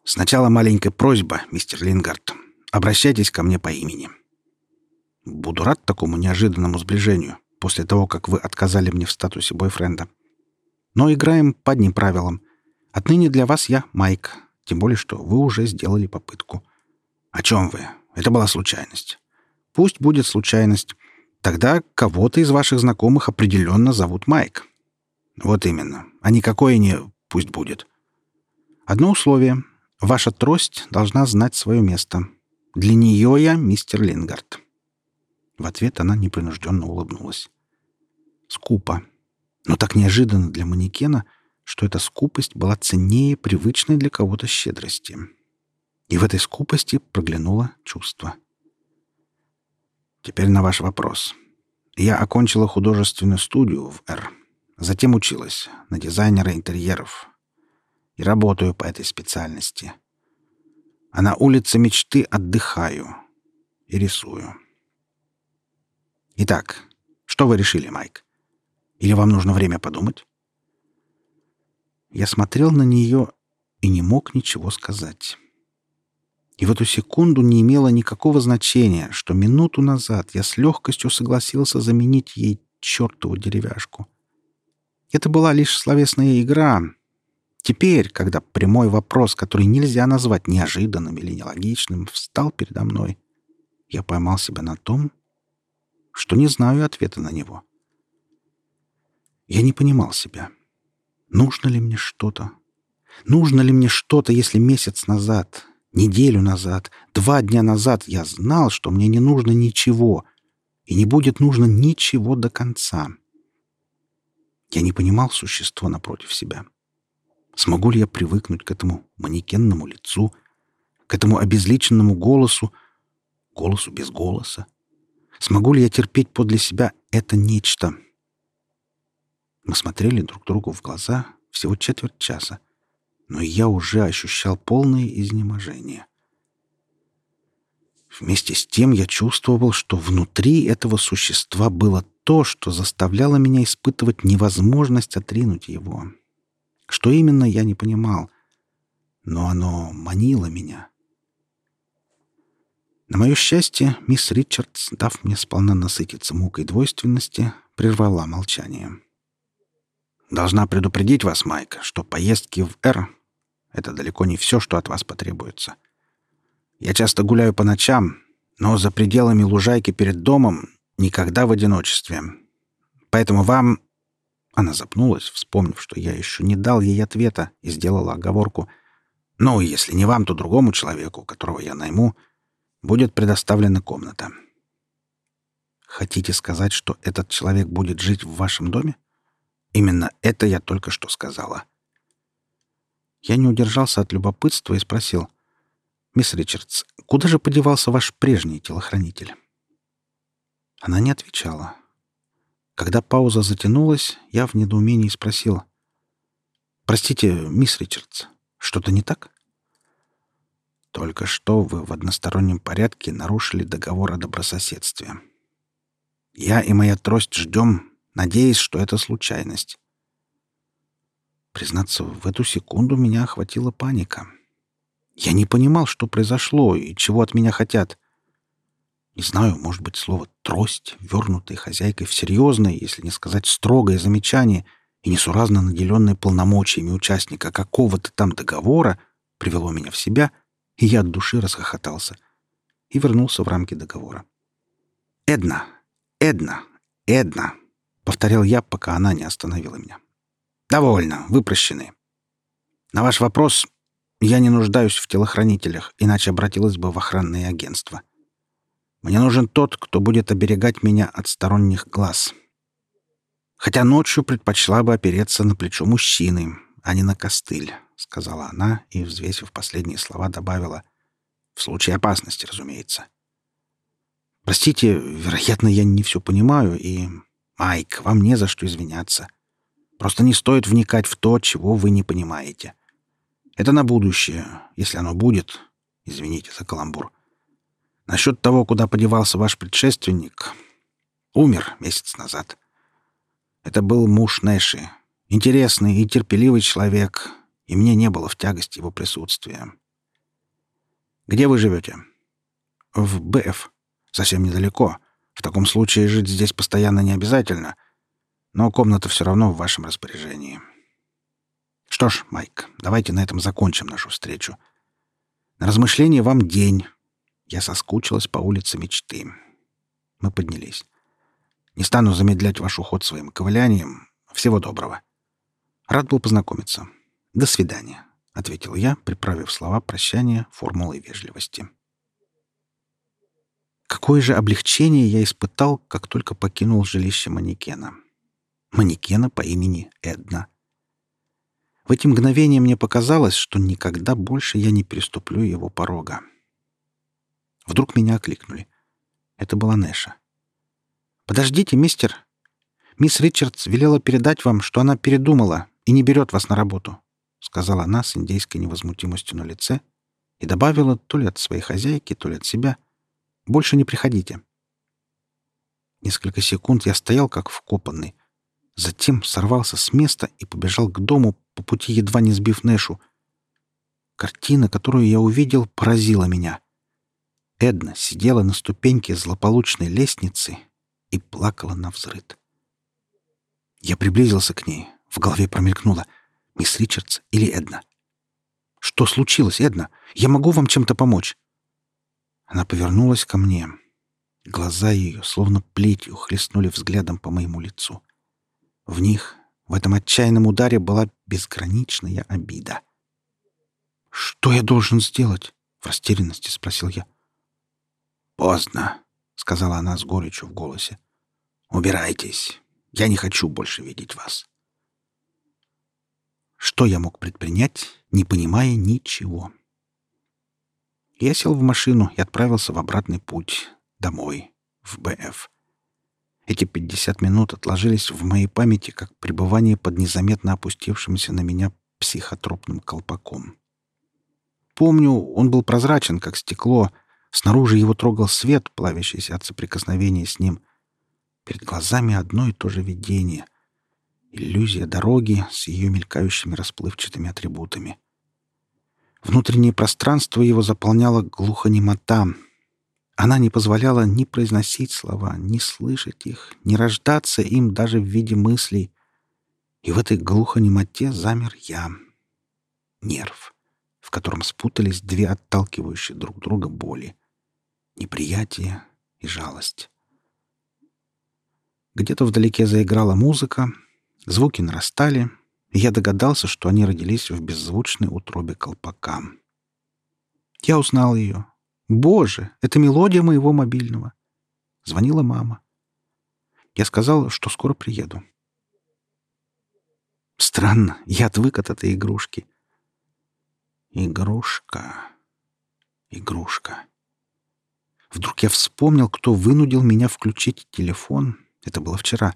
«Сначала маленькая просьба, мистер Лингард. Обращайтесь ко мне по имени». «Буду рад такому неожиданному сближению после того, как вы отказали мне в статусе бойфренда. Но играем по одним правилам. Отныне для вас я Майк, тем более, что вы уже сделали попытку». «О чем вы? Это была случайность. Пусть будет случайность. Тогда кого-то из ваших знакомых определенно зовут Майк. Вот именно. А никакое не «пусть будет». Одно условие. Ваша трость должна знать свое место. Для нее я мистер Лингард. В ответ она непринужденно улыбнулась. Скупо. Но так неожиданно для манекена, что эта скупость была ценнее привычной для кого-то щедрости. И в этой скупости проглянуло чувство — Теперь на ваш вопрос. Я окончила художественную студию в Р. Затем училась на дизайнера интерьеров. И работаю по этой специальности. А на улице мечты отдыхаю и рисую. Итак, что вы решили, Майк? Или вам нужно время подумать? Я смотрел на нее и не мог ничего сказать. И в эту секунду не имело никакого значения, что минуту назад я с легкостью согласился заменить ей чертову деревяшку. Это была лишь словесная игра. Теперь, когда прямой вопрос, который нельзя назвать неожиданным или нелогичным, встал передо мной, я поймал себя на том, что не знаю ответа на него. Я не понимал себя. Нужно ли мне что-то? Нужно ли мне что-то, если месяц назад, Неделю назад, два дня назад я знал, что мне не нужно ничего, и не будет нужно ничего до конца. Я не понимал существо напротив себя. Смогу ли я привыкнуть к этому манекенному лицу, к этому обезличенному голосу, голосу без голоса? Смогу ли я терпеть подле себя это нечто? Мы смотрели друг другу в глаза всего четверть часа, но я уже ощущал полное изнеможение. Вместе с тем я чувствовал, что внутри этого существа было то, что заставляло меня испытывать невозможность отринуть его. Что именно, я не понимал, но оно манило меня. На мое счастье, мисс Ричардс, дав мне сполна насытиться мукой двойственности, прервала молчание. «Должна предупредить вас, Майк, что поездки в Р это далеко не все, что от вас потребуется. Я часто гуляю по ночам, но за пределами лужайки перед домом никогда в одиночестве. Поэтому вам... Она запнулась, вспомнив, что я еще не дал ей ответа, и сделала оговорку. «Ну, если не вам, то другому человеку, которого я найму, будет предоставлена комната». «Хотите сказать, что этот человек будет жить в вашем доме?» «Именно это я только что сказала». Я не удержался от любопытства и спросил. «Мисс Ричардс, куда же подевался ваш прежний телохранитель?» Она не отвечала. Когда пауза затянулась, я в недоумении спросил. «Простите, мисс Ричардс, что-то не так?» «Только что вы в одностороннем порядке нарушили договор о добрососедстве. Я и моя трость ждем, надеясь, что это случайность. Признаться, в эту секунду меня охватила паника. Я не понимал, что произошло и чего от меня хотят. Не знаю, может быть, слово «трость», вернутой хозяйкой в серьезное, если не сказать строгое замечание и несуразно наделенное полномочиями участника какого-то там договора, привело меня в себя, и я от души расхохотался и вернулся в рамки договора. «Эдна! Эдна! Эдна!» — повторял я, пока она не остановила меня. «Довольно, вы прощены. На ваш вопрос я не нуждаюсь в телохранителях, иначе обратилась бы в охранное агентство. Мне нужен тот, кто будет оберегать меня от сторонних глаз. Хотя ночью предпочла бы опереться на плечо мужчины, а не на костыль», — сказала она и, взвесив последние слова, добавила. «В случае опасности, разумеется». «Простите, вероятно, я не все понимаю, и...» «Майк, вам не за что извиняться. Просто не стоит вникать в то, чего вы не понимаете. Это на будущее, если оно будет. Извините за каламбур. Насчет того, куда подевался ваш предшественник, умер месяц назад. Это был муж Нэши. Интересный и терпеливый человек, и мне не было в тягость его присутствия. Где вы живете? В БФ. Совсем недалеко. В таком случае жить здесь постоянно не обязательно — но комната все равно в вашем распоряжении. Что ж, Майк, давайте на этом закончим нашу встречу. На размышление вам день. Я соскучилась по улице мечты. Мы поднялись. Не стану замедлять ваш уход своим ковылянием. Всего доброго. Рад был познакомиться. До свидания, — ответил я, приправив слова прощания формулой вежливости. Какое же облегчение я испытал, как только покинул жилище манекена манекена по имени Эдна. В эти мгновения мне показалось, что никогда больше я не переступлю его порога. Вдруг меня окликнули. Это была Нэша. «Подождите, мистер. Мисс Ричардс велела передать вам, что она передумала и не берет вас на работу», — сказала она с индейской невозмутимостью на лице и добавила то ли от своей хозяйки, то ли от себя. «Больше не приходите». Несколько секунд я стоял как вкопанный, Затем сорвался с места и побежал к дому, по пути едва не сбив Нэшу. Картина, которую я увидел, поразила меня. Эдна сидела на ступеньке злополучной лестницы и плакала на взрыд. Я приблизился к ней. В голове промелькнуло «Мисс Ричардс или Эдна?» «Что случилось, Эдна? Я могу вам чем-то помочь?» Она повернулась ко мне. Глаза ее, словно плетью, хлестнули взглядом по моему лицу. В них, в этом отчаянном ударе, была безграничная обида. «Что я должен сделать?» — в растерянности спросил я. «Поздно», — сказала она с горечью в голосе. «Убирайтесь. Я не хочу больше видеть вас». Что я мог предпринять, не понимая ничего? Я сел в машину и отправился в обратный путь, домой, в БФ. Эти пятьдесят минут отложились в моей памяти как пребывание под незаметно опустившимся на меня психотропным колпаком. Помню, он был прозрачен, как стекло. Снаружи его трогал свет, плавящийся от соприкосновения с ним. Перед глазами одно и то же видение. Иллюзия дороги с ее мелькающими расплывчатыми атрибутами. Внутреннее пространство его заполняло глухонемота — она не позволяла ни произносить слова, ни слышать их, ни рождаться им даже в виде мыслей. И в этой глухонемоте замер я. Нерв, в котором спутались две отталкивающие друг друга боли. Неприятие и жалость. Где-то вдалеке заиграла музыка, Звуки нарастали, и я догадался, что они родились в беззвучной утробе колпака. Я узнал ее. Боже, это мелодия моего мобильного. Звонила мама. Я сказал, что скоро приеду. Странно, я отвык от этой игрушки. Игрушка. Игрушка. Вдруг я вспомнил, кто вынудил меня включить телефон. Это было вчера.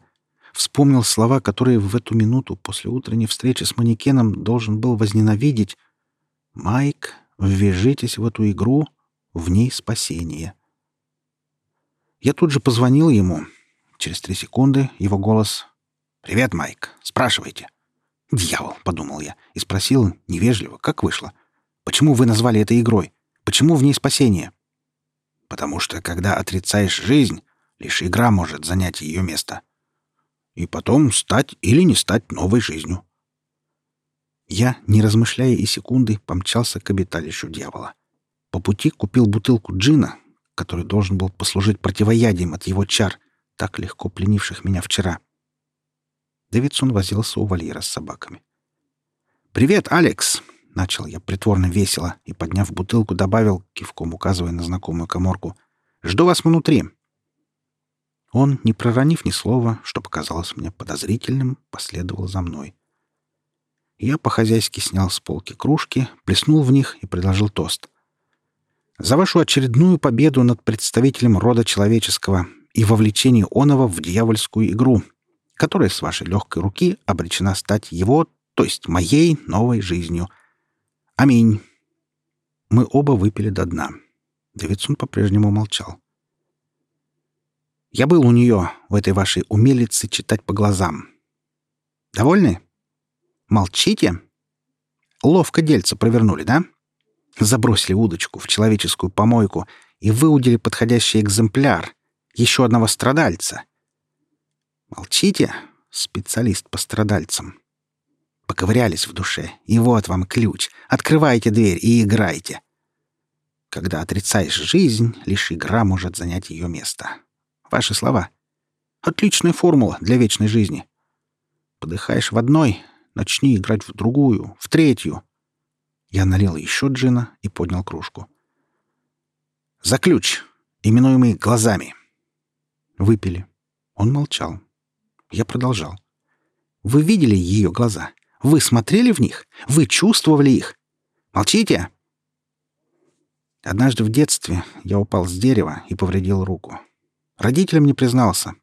Вспомнил слова, которые в эту минуту после утренней встречи с манекеном должен был возненавидеть. «Майк, ввяжитесь в эту игру, в ней спасение». Я тут же позвонил ему. Через три секунды его голос «Привет, Майк. Спрашивайте». «Дьявол», — подумал я, и спросил невежливо, как вышло. «Почему вы назвали это игрой? Почему в ней спасение?» Потому что, когда отрицаешь жизнь, лишь игра может занять ее место. И потом стать или не стать новой жизнью. Я, не размышляя и секунды, помчался к обиталищу дьявола. По пути купил бутылку джина, который должен был послужить противоядием от его чар, так легко пленивших меня вчера. Дэвидсон возился у вольера с собаками. «Привет, Алекс!» — начал я притворно весело и, подняв бутылку, добавил, кивком указывая на знакомую коморку. «Жду вас внутри». Он, не проронив ни слова, что показалось мне подозрительным, последовал за мной. Я по-хозяйски снял с полки кружки, плеснул в них и предложил тост. «За вашу очередную победу над представителем рода человеческого и вовлечение оного в дьявольскую игру, которая с вашей легкой руки обречена стать его, то есть моей, новой жизнью — Аминь. Мы оба выпили до дна. Давидсон по-прежнему молчал. Я был у нее, в этой вашей умелице, читать по глазам. Довольны? Молчите? Ловко дельца провернули, да? Забросили удочку в человеческую помойку и выудили подходящий экземпляр, еще одного страдальца. Молчите, специалист по страдальцам. Поковырялись в душе. И вот вам ключ. Открывайте дверь и играйте. Когда отрицаешь жизнь, лишь игра может занять ее место. Ваши слова. Отличная формула для вечной жизни. Подыхаешь в одной, начни играть в другую, в третью. Я налил еще джина и поднял кружку. За ключ, именуемый глазами. Выпили. Он молчал. Я продолжал. Вы видели ее глаза? Вы смотрели в них? Вы чувствовали их? Молчите!» Однажды в детстве я упал с дерева и повредил руку. Родителям не признался.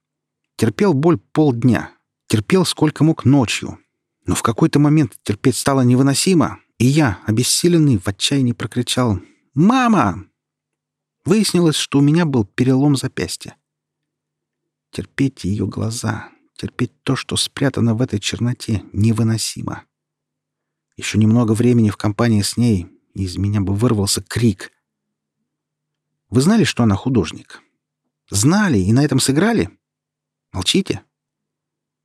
Терпел боль полдня. Терпел сколько мог ночью. Но в какой-то момент терпеть стало невыносимо, и я, обессиленный, в отчаянии прокричал «Мама!». Выяснилось, что у меня был перелом запястья. Терпеть ее глаза, Терпеть то, что спрятано в этой черноте, невыносимо. Еще немного времени в компании с ней, и из меня бы вырвался крик. Вы знали, что она художник? Знали и на этом сыграли? Молчите?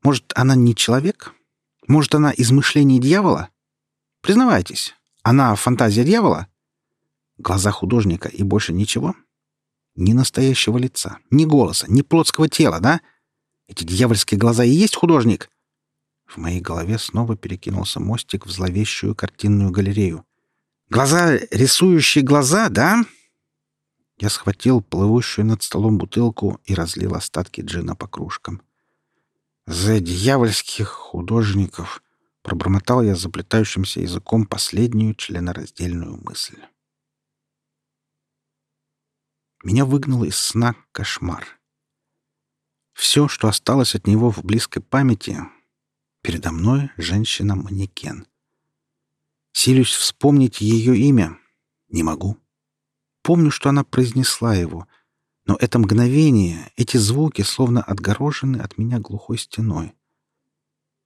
Может, она не человек? Может, она измышление дьявола? Признавайтесь, она фантазия дьявола? Глаза художника и больше ничего? Ни настоящего лица, ни голоса, ни плотского тела, да? — эти дьявольские глаза и есть художник? В моей голове снова перекинулся мостик в зловещую картинную галерею. Глаза, рисующие глаза, да? Я схватил плывущую над столом бутылку и разлил остатки джина по кружкам. «За дьявольских художников!» — пробормотал я заплетающимся языком последнюю членораздельную мысль. Меня выгнал из сна кошмар. Все, что осталось от него в близкой памяти, передо мной женщина-манекен. Силюсь вспомнить ее имя. Не могу. Помню, что она произнесла его, но это мгновение, эти звуки словно отгорожены от меня глухой стеной.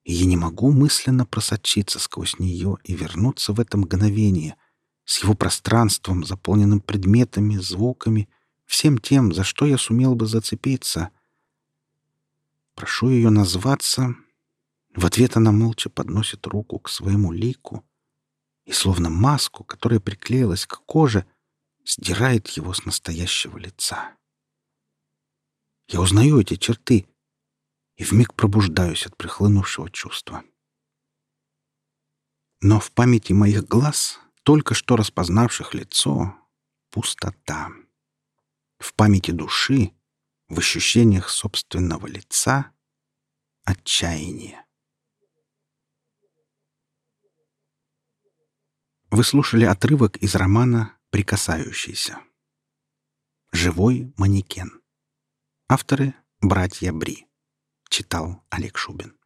И я не могу мысленно просочиться сквозь нее и вернуться в это мгновение с его пространством, заполненным предметами, звуками, всем тем, за что я сумел бы зацепиться — Прошу ее назваться. В ответ она молча подносит руку к своему лику и, словно маску, которая приклеилась к коже, сдирает его с настоящего лица. Я узнаю эти черты, и вмиг пробуждаюсь от прихлынувшего чувства. Но в памяти моих глаз, только что распознавших лицо, пустота. В памяти души, в ощущениях собственного лица, отчаяние. Вы слушали отрывок из романа «Прикасающийся». Живой манекен. Авторы — братья Бри. Читал Олег Шубин.